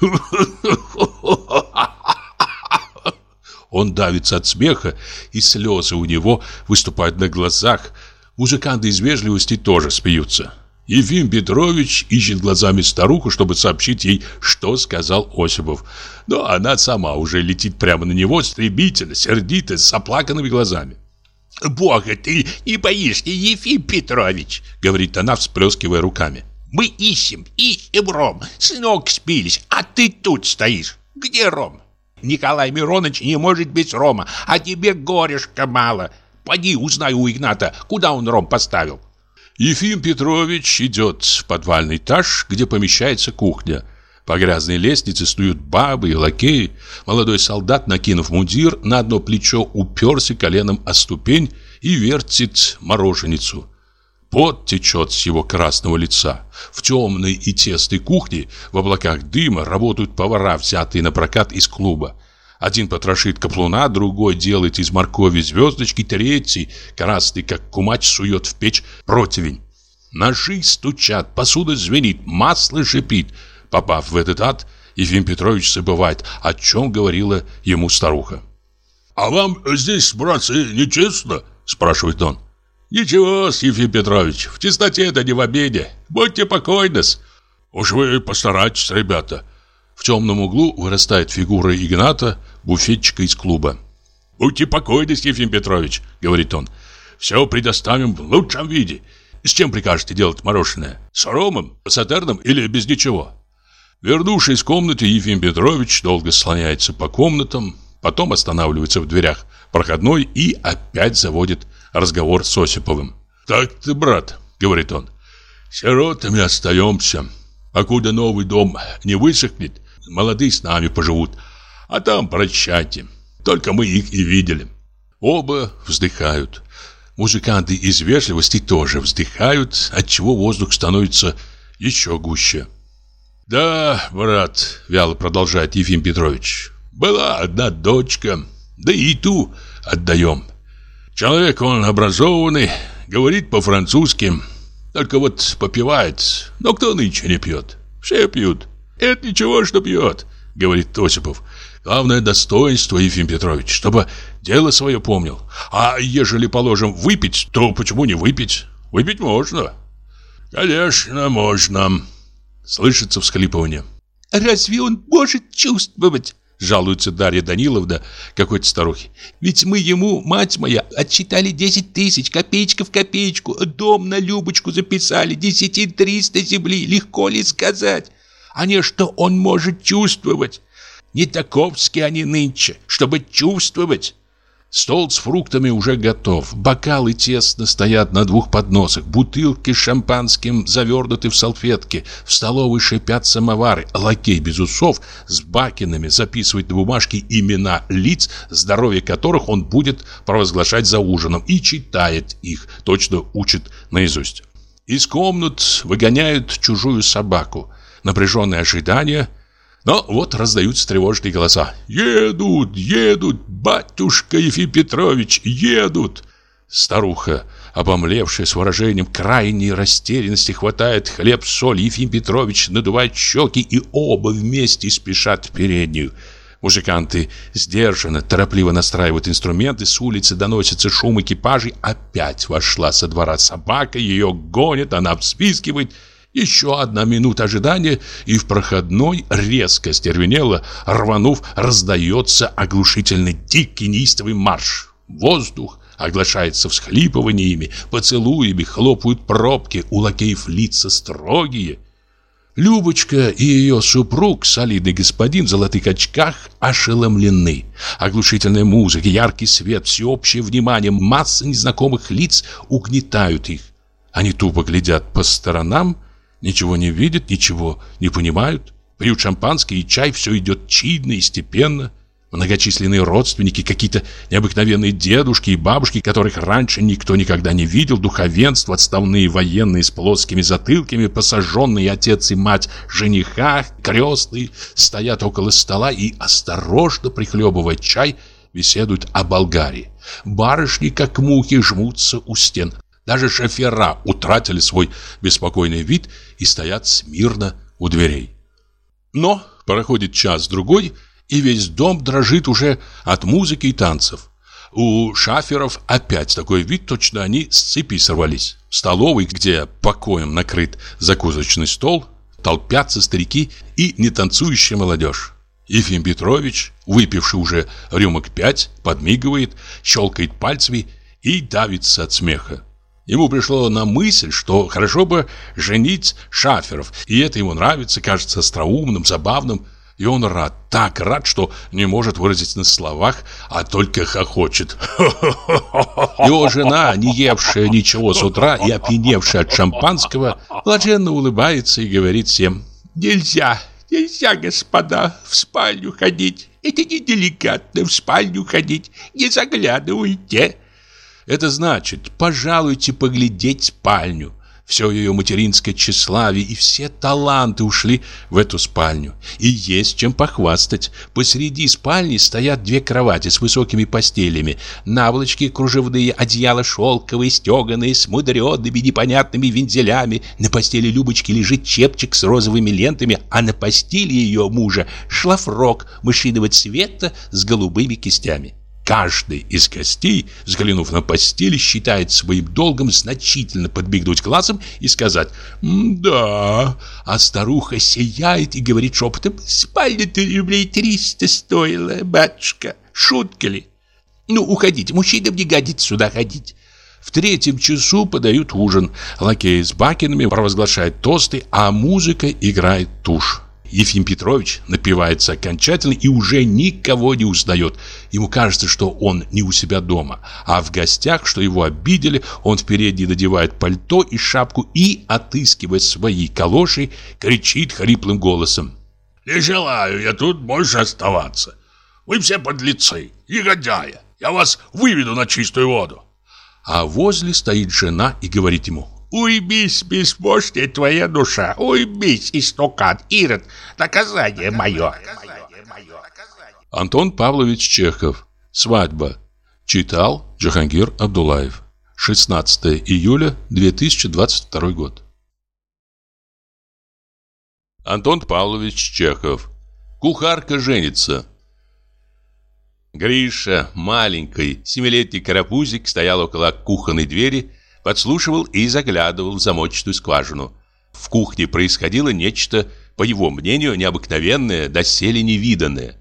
Speaker 1: Он давится от смеха, и слезы у него выступают на глазах. Музыканты из вежливости тоже смеются. Ефим Петрович ищет глазами старуху, чтобы сообщить ей, что сказал Осипов. Но она сама уже летит прямо на него, стремительно, сердито, с оплаканными глазами.
Speaker 3: «Бога ты не боишься, Ефим Петрович!» — говорит она, всплескивая руками. «Мы ищем, ищем Ром, с ног спились, а ты тут стоишь. Где Ром? Николай Миронович не может без Рома, а тебе горешка мало. Пойди узнай у Игната, куда он Ром поставил».
Speaker 1: Ефим Петрович идет в подвальный этаж, где помещается кухня. По грязной лестнице снуют бабы и лакеи. Молодой солдат, накинув мундир, на одно плечо уперся коленом о ступень и вертит мороженицу. Пот течет с его красного лица. В темной и тесной кухне, в облаках дыма, работают повара, взятые на прокат из клуба. Один потрошит каплуна, другой делает из моркови звездочки, третий, красный, как кумач, сует в печь противень. Ножи стучат, посуда звенит, масло шипит. Попав в этот ад, Ефим Петрович забывает, о чем говорила ему старуха. «А вам здесь, братцы, нечестно?» – спрашивает он.
Speaker 2: Ничего, Ефим Петрович, в чистоте это не в обиде. Будьте покойны. Уж вы постарайтесь, ребята. В темном углу вырастает фигура Игната, буфетчика из клуба. «Будьте покойны, Ефим Петрович», — говорит он. «Все предоставим в лучшем виде. С чем прикажете делать мороженое? С ромом, с атерном или без ничего?» Вернувшись в комнату, Ефим Петрович долго слоняется по комнатам, потом останавливается в дверях проходной и опять заводит разговор с Осиповым. «Так ты, брат», — говорит он, — «сиротами остаемся. Покуда новый дом не высохнет, молодые с нами поживут, а там прощайте. Только мы их и видели». Оба вздыхают. Музыканты из вежливости тоже вздыхают, отчего воздух становится еще гуще. «Да, брат», — вяло продолжает Ефим Петрович, «была одна дочка, да и ту отдаем. Человек он образованный, говорит по-французски, только вот попивает. Но кто нынче не пьет? Все пьют. Это ничего, что пьет, говорит Осипов. Главное достоинство, Ефим Петрович, чтобы дело свое помнил. А ежели, положим, выпить, то почему не выпить? Выпить можно. Конечно, можно. Слышится всхлипывание.
Speaker 3: Разве он может чувствовать? Жалуется Дарья Даниловна какой-то старухе. Ведь мы ему, мать моя, отчитали 10 тысяч, копеечка в копеечку, дом на Любочку записали, десяти триста земли, легко ли сказать? А не что он может чувствовать? Не таковские они нынче, чтобы чувствовать.
Speaker 1: Стол с фруктами уже готов. Бокалы тесно стоят на двух подносах. Бутылки с шампанским завернуты в салфетки. В столовой шипят самовары. Лакей без усов с бакинами записывает на бумажке имена лиц, здоровье которых он будет провозглашать за ужином. И читает их, точно учит наизусть. Из комнат выгоняют чужую собаку. Напряженное ожидание – но вот раздаются тревожные голоса. «Едут, едут, батюшка Ефим Петрович, едут!» Старуха, обомлевшая с выражением крайней растерянности, хватает хлеб, соль. Ефим Петрович надувает щеки, и оба вместе спешат в переднюю. Музыканты сдержанно, торопливо настраивают инструменты, с улицы доносится шум экипажей. Опять вошла со двора собака, ее гонят, она вспискивает – еще одна минута ожидания, и в проходной резко стервенело, рванув, раздается оглушительный дикий неистовый марш. Воздух оглашается всхлипываниями, поцелуями, хлопают пробки, у лакеев лица строгие. Любочка и ее супруг, солидный господин в золотых очках, ошеломлены. Оглушительная музыка, яркий свет, всеобщее внимание, масса незнакомых лиц угнетают их. Они тупо глядят по сторонам, Ничего не видят, ничего не понимают. Пьют шампанское и чай, все идет чинно и степенно. Многочисленные родственники, какие-то необыкновенные дедушки и бабушки, которых раньше никто никогда не видел, духовенство, отставные военные с плоскими затылками, посаженные отец и мать жениха, крестные, стоят около стола и, осторожно прихлебывая чай, беседуют о Болгарии. Барышни, как мухи, жмутся у стен. Даже шофера утратили свой беспокойный вид и стоят смирно у дверей. Но проходит час-другой, и весь дом дрожит уже от музыки и танцев. У шаферов опять такой вид, точно они с цепи сорвались. В столовой, где покоем накрыт закусочный стол, толпятся старики и нетанцующая молодежь. Ефим Петрович, выпивший уже рюмок пять, подмигивает, щелкает пальцами и давится от смеха. Ему пришло на мысль, что хорошо бы женить шаферов, и это ему нравится, кажется остроумным, забавным, и он рад, так рад, что не может выразить на словах, а только хохочет. Его жена, не евшая ничего с утра и опьяневшая от шампанского, блаженно улыбается и говорит всем «Нельзя, нельзя, господа, в спальню ходить. Это неделикатно в спальню ходить, не заглядывайте». Это значит, пожалуйте поглядеть спальню. Все ее материнское тщеславие и все таланты ушли в эту спальню. И есть чем похвастать. Посреди спальни стоят две кровати с высокими постелями. Наволочки кружевные, одеяла шелковые, стеганые, с мудреными непонятными вензелями. На постели Любочки лежит чепчик с розовыми лентами, а на постели ее мужа шлафрок мышиного цвета с голубыми кистями. Каждый из гостей, взглянув на постель, считает своим долгом значительно подбегнуть глазом и сказать «Да». А старуха сияет и говорит шепотом «Спальня-то рублей триста стоила, батюшка, шутка ли?» «Ну, уходите, мужчинам не годится сюда ходить». В третьем часу подают ужин. Лакеи с бакенами провозглашают тосты, а музыка играет тушь. Ефим Петрович напивается окончательно и уже никого не узнает. Ему кажется, что он не у себя дома, а в гостях, что его обидели, он в передней надевает пальто и шапку и, отыскивая свои калоши, кричит хриплым голосом.
Speaker 2: «Не желаю я тут больше оставаться. Вы все подлецы, негодяи. Я вас выведу на чистую воду».
Speaker 1: А возле стоит жена и говорит ему
Speaker 3: Уймись, беспомощная твоя душа, уймись, истукан, Ирод, наказание мое.
Speaker 1: Антон Павлович Чехов. Свадьба. Читал Джахангир Абдулаев. 16 июля 2022 год. Антон Павлович Чехов. Кухарка женится. Гриша, маленький, семилетний карапузик, стоял около кухонной двери подслушивал и заглядывал в замочную скважину. В кухне происходило нечто, по его мнению, необыкновенное, доселе невиданное.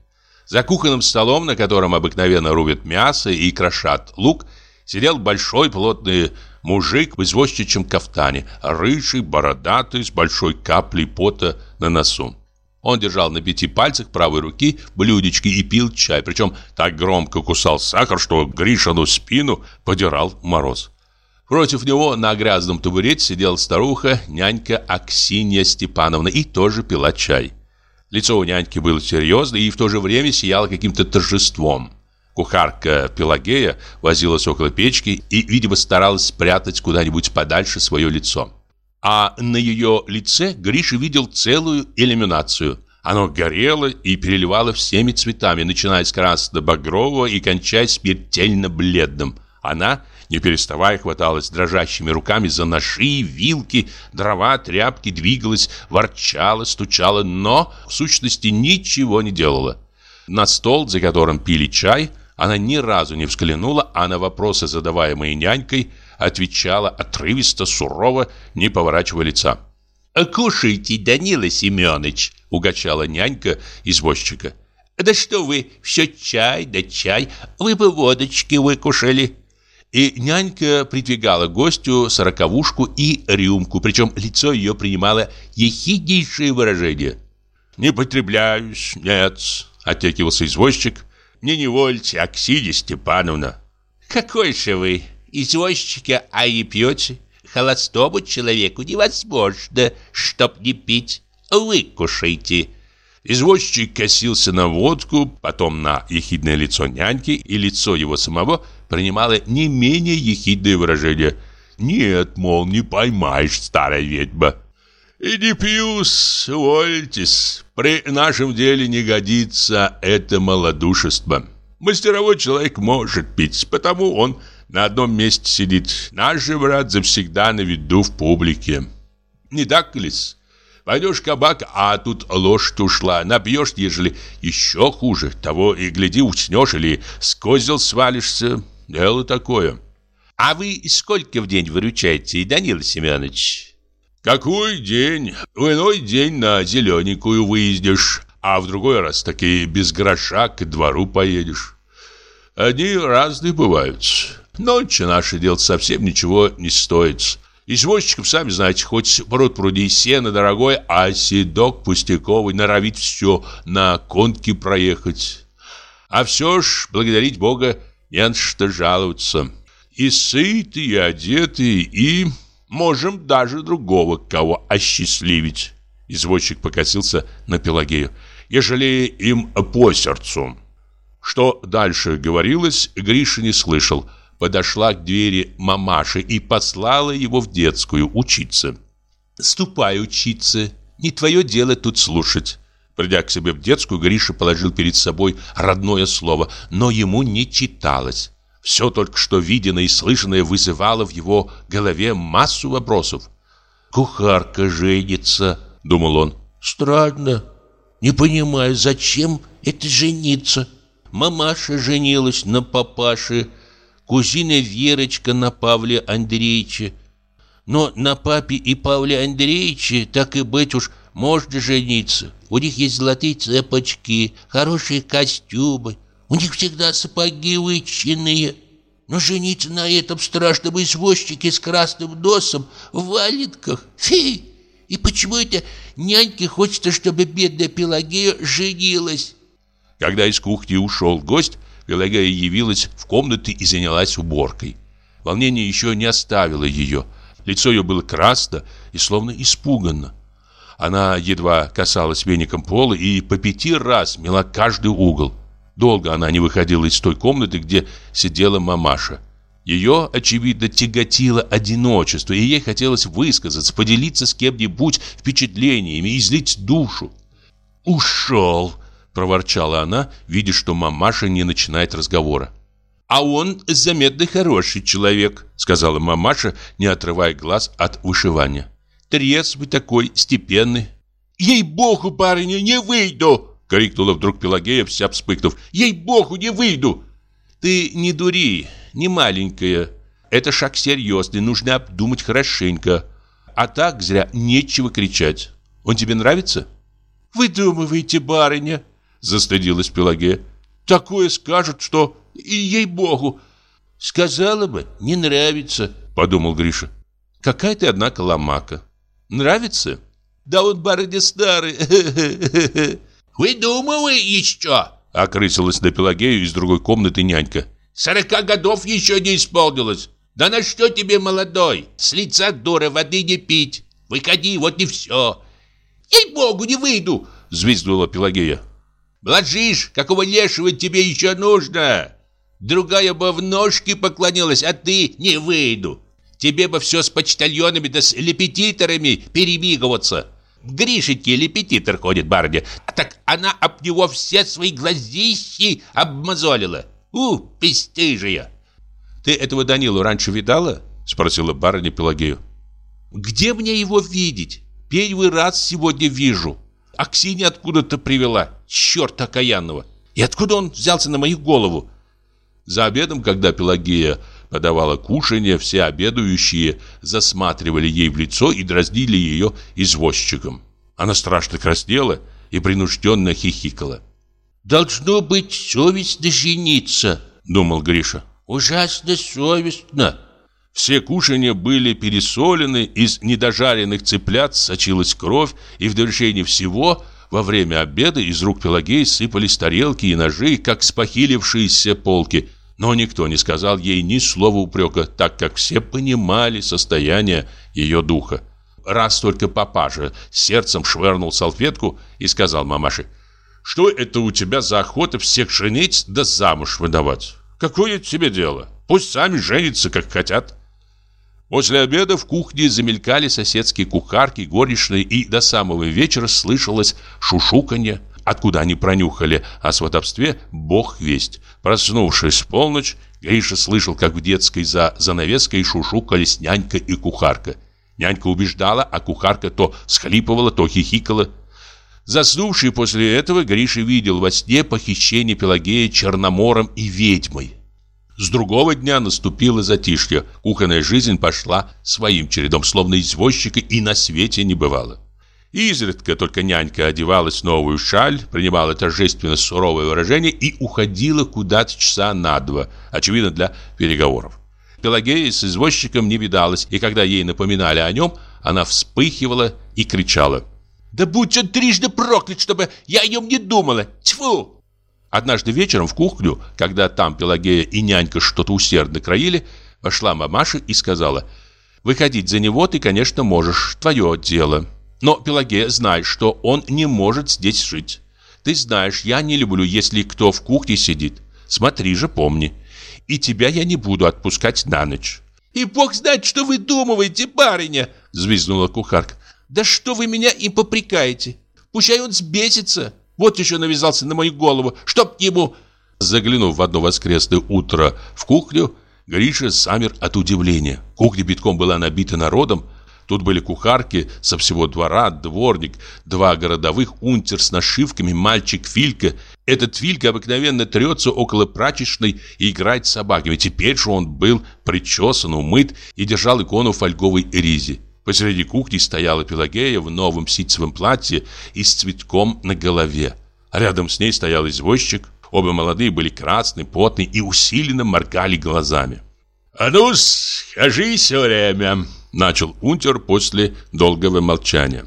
Speaker 1: За кухонным столом, на котором обыкновенно рубят мясо и крошат лук, сидел большой плотный мужик в извозчичьем кафтане, рыжий, бородатый, с большой каплей пота на носу. Он держал на пяти пальцах правой руки блюдечки и пил чай, причем так громко кусал сахар, что Гришину спину подирал мороз. Против него на грязном табурете сидела старуха, нянька Аксинья Степановна, и тоже пила чай. Лицо у няньки было серьезное и в то же время сияло каким-то торжеством. Кухарка Пелагея возилась около печки и, видимо, старалась спрятать куда-нибудь подальше свое лицо. А на ее лице Гриша видел целую иллюминацию. Оно горело и переливало всеми цветами, начиная с красно-багрового и кончая смертельно бледным. Она не переставая, хваталась дрожащими руками за ножи, вилки, дрова, тряпки, двигалась, ворчала, стучала, но в сущности ничего не делала. На стол, за которым пили чай, она ни разу не взглянула, а на вопросы, задаваемые нянькой, отвечала отрывисто, сурово, не поворачивая лица.
Speaker 3: «Кушайте, Данила Семенович!» — угощала нянька извозчика. «Да что вы, все чай да чай, вы бы водочки выкушали!» И нянька придвигала гостю сороковушку и рюмку, причем лицо ее принимало ехиднейшее выражение.
Speaker 2: «Не потребляюсь, нет», — отекивался извозчик. «Не невольте, Аксинья Степановна».
Speaker 3: «Какой же вы, извозчики, а и пьете? Холостому человеку невозможно, чтоб не пить. Вы кушайте».
Speaker 1: Извозчик косился на водку, потом на ехидное лицо няньки, и лицо его самого принимало не менее ехидное выражение. «Нет, мол, не поймаешь, старая ведьма». «И не пью, свольтесь. При нашем деле не годится это малодушество. Мастеровой человек может пить, потому он на одном месте сидит. Наш же брат завсегда на виду в публике. Не так ли-с?» Пойдешь кабак, а тут лошадь ушла. Набьешь, ежели еще хуже. Того и гляди, уснешь или с свалишься. Дело такое.
Speaker 3: А вы сколько в день выручаете, Данила Семенович?
Speaker 1: Какой день? В иной день на зелененькую выездишь, а в другой раз таки без гроша к двору поедешь. Одни разные бывают. Ночи наше дело совсем ничего не стоит. Извозчиков, сами знаете, хоть пруд пруди сено дорогой, а седок пустяковый норовит все на конке проехать. А все ж, благодарить Бога, не на что жаловаться. И сыты, и одеты, и можем даже другого кого осчастливить. Извозчик покосился на Пелагею. Ежели им по сердцу. Что дальше говорилось, Гриша не слышал подошла к двери мамаши и послала его в детскую учиться. «Ступай учиться, не твое дело тут слушать». Придя к себе в детскую, Гриша положил перед собой родное слово, но ему не читалось. Все только что виденное и слышанное вызывало в его голове массу вопросов. «Кухарка женится», — думал он. «Странно. Не понимаю, зачем это жениться?»
Speaker 3: мамаша женилась на папаше, кузина Верочка на Павле Андреевиче. Но на папе и Павле Андреевиче, так и быть уж, можно жениться. У них есть золотые цепочки, хорошие костюмы. У них всегда сапоги вычинные. Но жениться на этом страшном извозчике с красным носом в валенках. Фи! И почему это няньке хочется, чтобы бедная Пелагея женилась?
Speaker 1: Когда из кухни ушел гость, Пелагея явилась в комнаты и занялась уборкой. Волнение еще не оставило ее. Лицо ее было красно и словно испуганно. Она едва касалась веником пола и по пяти раз мела каждый угол. Долго она не выходила из той комнаты, где сидела мамаша. Ее, очевидно, тяготило одиночество, и ей хотелось высказаться, поделиться с кем-нибудь впечатлениями, излить душу. «Ушел!» – проворчала она, видя, что мамаша не начинает разговора. «А он заметно хороший человек», – сказала мамаша, не отрывая глаз от вышивания. «Трезвый такой, степенный». «Ей-богу, барыня, не выйду!» — крикнула вдруг Пелагея, вся вспыхнув. «Ей-богу, не выйду!» «Ты не дури, не маленькая. Это шаг серьезный, нужно обдумать хорошенько. А так зря нечего кричать. Он тебе нравится?» «Выдумываете, барыня!» — застыдилась Пелагея. «Такое скажут, что... Ей-богу!» «Сказала бы, не нравится», — подумал Гриша. «Какая ты, однако, ломака. Нравится?» «Да он, барыня, старый!»
Speaker 3: «Выдумывай еще!»
Speaker 1: — окрысилась на Пелагею из другой комнаты нянька.
Speaker 3: «Сорока годов еще не исполнилось! Да на что тебе, молодой? С лица дура воды не пить! Выходи, вот и все!» «Ей-богу, не выйду!» — взвизгнула Пелагея. «Блажишь, какого лешего тебе еще нужно? Другая бы в ножки поклонилась, а ты не выйду. Тебе бы все с почтальонами да с лепетиторами перемигиваться!» Гришеньке лепетитор ходит, барыня. А так она об него все свои глазищи обмазолила. У, пестыжия.
Speaker 1: Ты этого Данилу раньше видала? Спросила барыня Пелагею.
Speaker 3: Где мне его видеть? Первый раз сегодня вижу. А Ксения откуда-то привела. Черт окаянного. И откуда он взялся на мою голову?
Speaker 1: За обедом, когда Пелагея подавала кушанье, все обедающие засматривали ей в лицо и дразнили ее извозчиком. Она страшно краснела и принужденно хихикала.
Speaker 3: «Должно быть совестно жениться», — думал Гриша. «Ужасно совестно».
Speaker 1: Все кушанья были пересолены, из недожаренных цыплят сочилась кровь, и в довершение всего во время обеда из рук Пелагеи сыпались тарелки и ножи, как спохилившиеся полки, но никто не сказал ей ни слова упрека, так как все понимали состояние ее духа. Раз только папаша сердцем швырнул салфетку и сказал мамаше, «Что это у тебя за охота всех женить да замуж выдавать? Какое тебе дело? Пусть сами женятся, как хотят». После обеда в кухне замелькали соседские кухарки, горничные, и до самого вечера слышалось шушуканье, Откуда они пронюхали о сватовстве, бог весть. Проснувшись в полночь, Гриша слышал, как в детской за занавеской шушукались нянька и кухарка. Нянька убеждала, а кухарка то схлипывала, то хихикала. Заснувший после этого, Гриша видел во сне похищение Пелагея Черномором и ведьмой. С другого дня наступило затишье. Кухонная жизнь пошла своим чередом, словно извозчика и на свете не бывало. Изредка только нянька одевалась в новую шаль, принимала торжественно суровое выражение и уходила куда-то часа на два, очевидно, для переговоров. Пелагея с извозчиком не видалась, и когда ей напоминали о нем, она вспыхивала и кричала. «Да будь он трижды проклят, чтобы я о нем не думала! Тьфу!» Однажды вечером в кухню, когда там Пелагея и нянька что-то усердно краили, вошла мамаша и сказала, «Выходить за него ты, конечно, можешь, твое дело». Но, Пелагея, знай, что он не может здесь жить. Ты знаешь, я не люблю, если кто в кухне сидит. Смотри же, помни. И тебя я не буду отпускать на ночь.
Speaker 3: И бог знает, что вы думаете, барыня, взвизгнула кухарка. Да что вы меня им попрекаете? Пущай он сбесится. Вот еще навязался на мою голову, чтоб ему...
Speaker 1: Заглянув в одно воскресное утро в кухню, Гриша замер от удивления. Кухня битком была набита народом, Тут были кухарки со всего двора, дворник, два городовых, унтер с нашивками, мальчик Филька. Этот Филька обыкновенно трется около прачечной и играет с собаками. Теперь же он был причесан, умыт и держал икону фольговой ризе. Посреди кухни стояла Пелагея в новом ситцевом платье и с цветком на голове. рядом с ней стоял извозчик. Оба молодые были красные, потные и усиленно моргали глазами.
Speaker 2: «А ну, скажи все время!»
Speaker 1: Начал унтер после долгого молчания.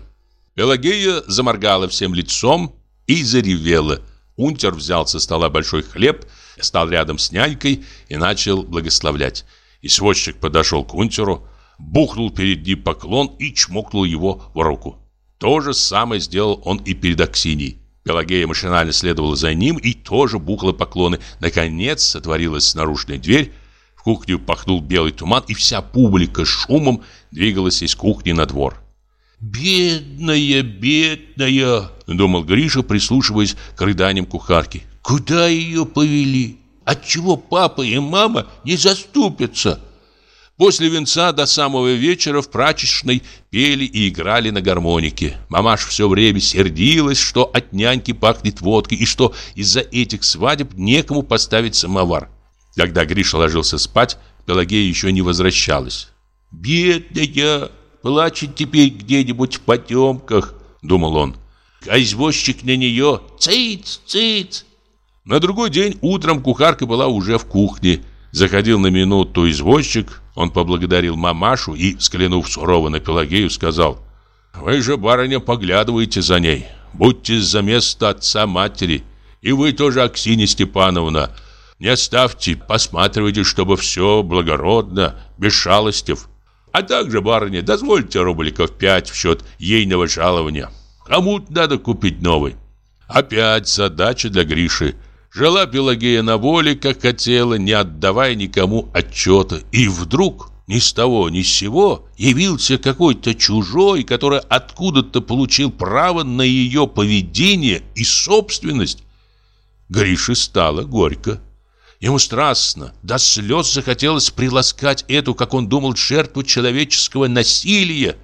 Speaker 1: Пелагея заморгала всем лицом и заревела. Унтер взял со стола большой хлеб, стал рядом с нянькой и начал благословлять. И сводчик подошел к унтеру, бухнул перед ним поклон и чмокнул его в руку. То же самое сделал он и перед Аксиньей. Пелагея машинально следовала за ним и тоже бухла поклоны. Наконец отворилась наружная дверь, в кухню пахнул белый туман, и вся публика шумом двигалась из кухни на двор.
Speaker 3: «Бедная, бедная!» — думал Гриша, прислушиваясь к рыданиям кухарки. «Куда ее повели? Отчего папа и мама не заступятся?»
Speaker 1: После венца до самого вечера в прачечной пели и играли на гармонике. Мамаш все время сердилась, что от няньки пахнет водкой и что из-за этих свадеб некому поставить самовар. Когда Гриша ложился спать, Пелагея еще не возвращалась.
Speaker 3: «Бедная, плачет теперь где-нибудь в потемках», — думал он. «А извозчик на нее циц, циц».
Speaker 1: На другой день утром кухарка была уже в кухне. Заходил на минуту извозчик, он поблагодарил мамашу и, взглянув сурово на Пелагею, сказал, «Вы же, барыня, поглядываете за ней. Будьте за место отца матери. И вы тоже, Аксинья Степановна, — не оставьте, посматривайте, чтобы все благородно, без шалостев. А также, барыня, дозвольте рубликов пять в счет ейного жалования. Кому-то надо купить новый. Опять задача для Гриши. Жила Пелагея на воле, как хотела, не отдавая никому отчета. И вдруг, ни с того ни с сего, явился какой-то чужой, который откуда-то получил право на ее поведение и собственность. Грише стало горько. Ему страстно, до слез захотелось приласкать эту, как он думал, жертву человеческого насилия.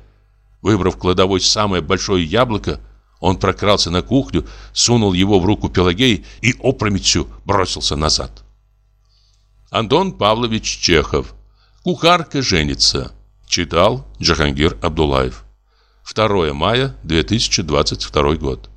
Speaker 1: Выбрав кладовой самое большое яблоко, он прокрался на кухню, сунул его в руку Пелагеи и опрометью бросился назад. Антон Павлович Чехов. Кухарка женится. Читал Джахангир Абдулаев. 2 мая 2022 год.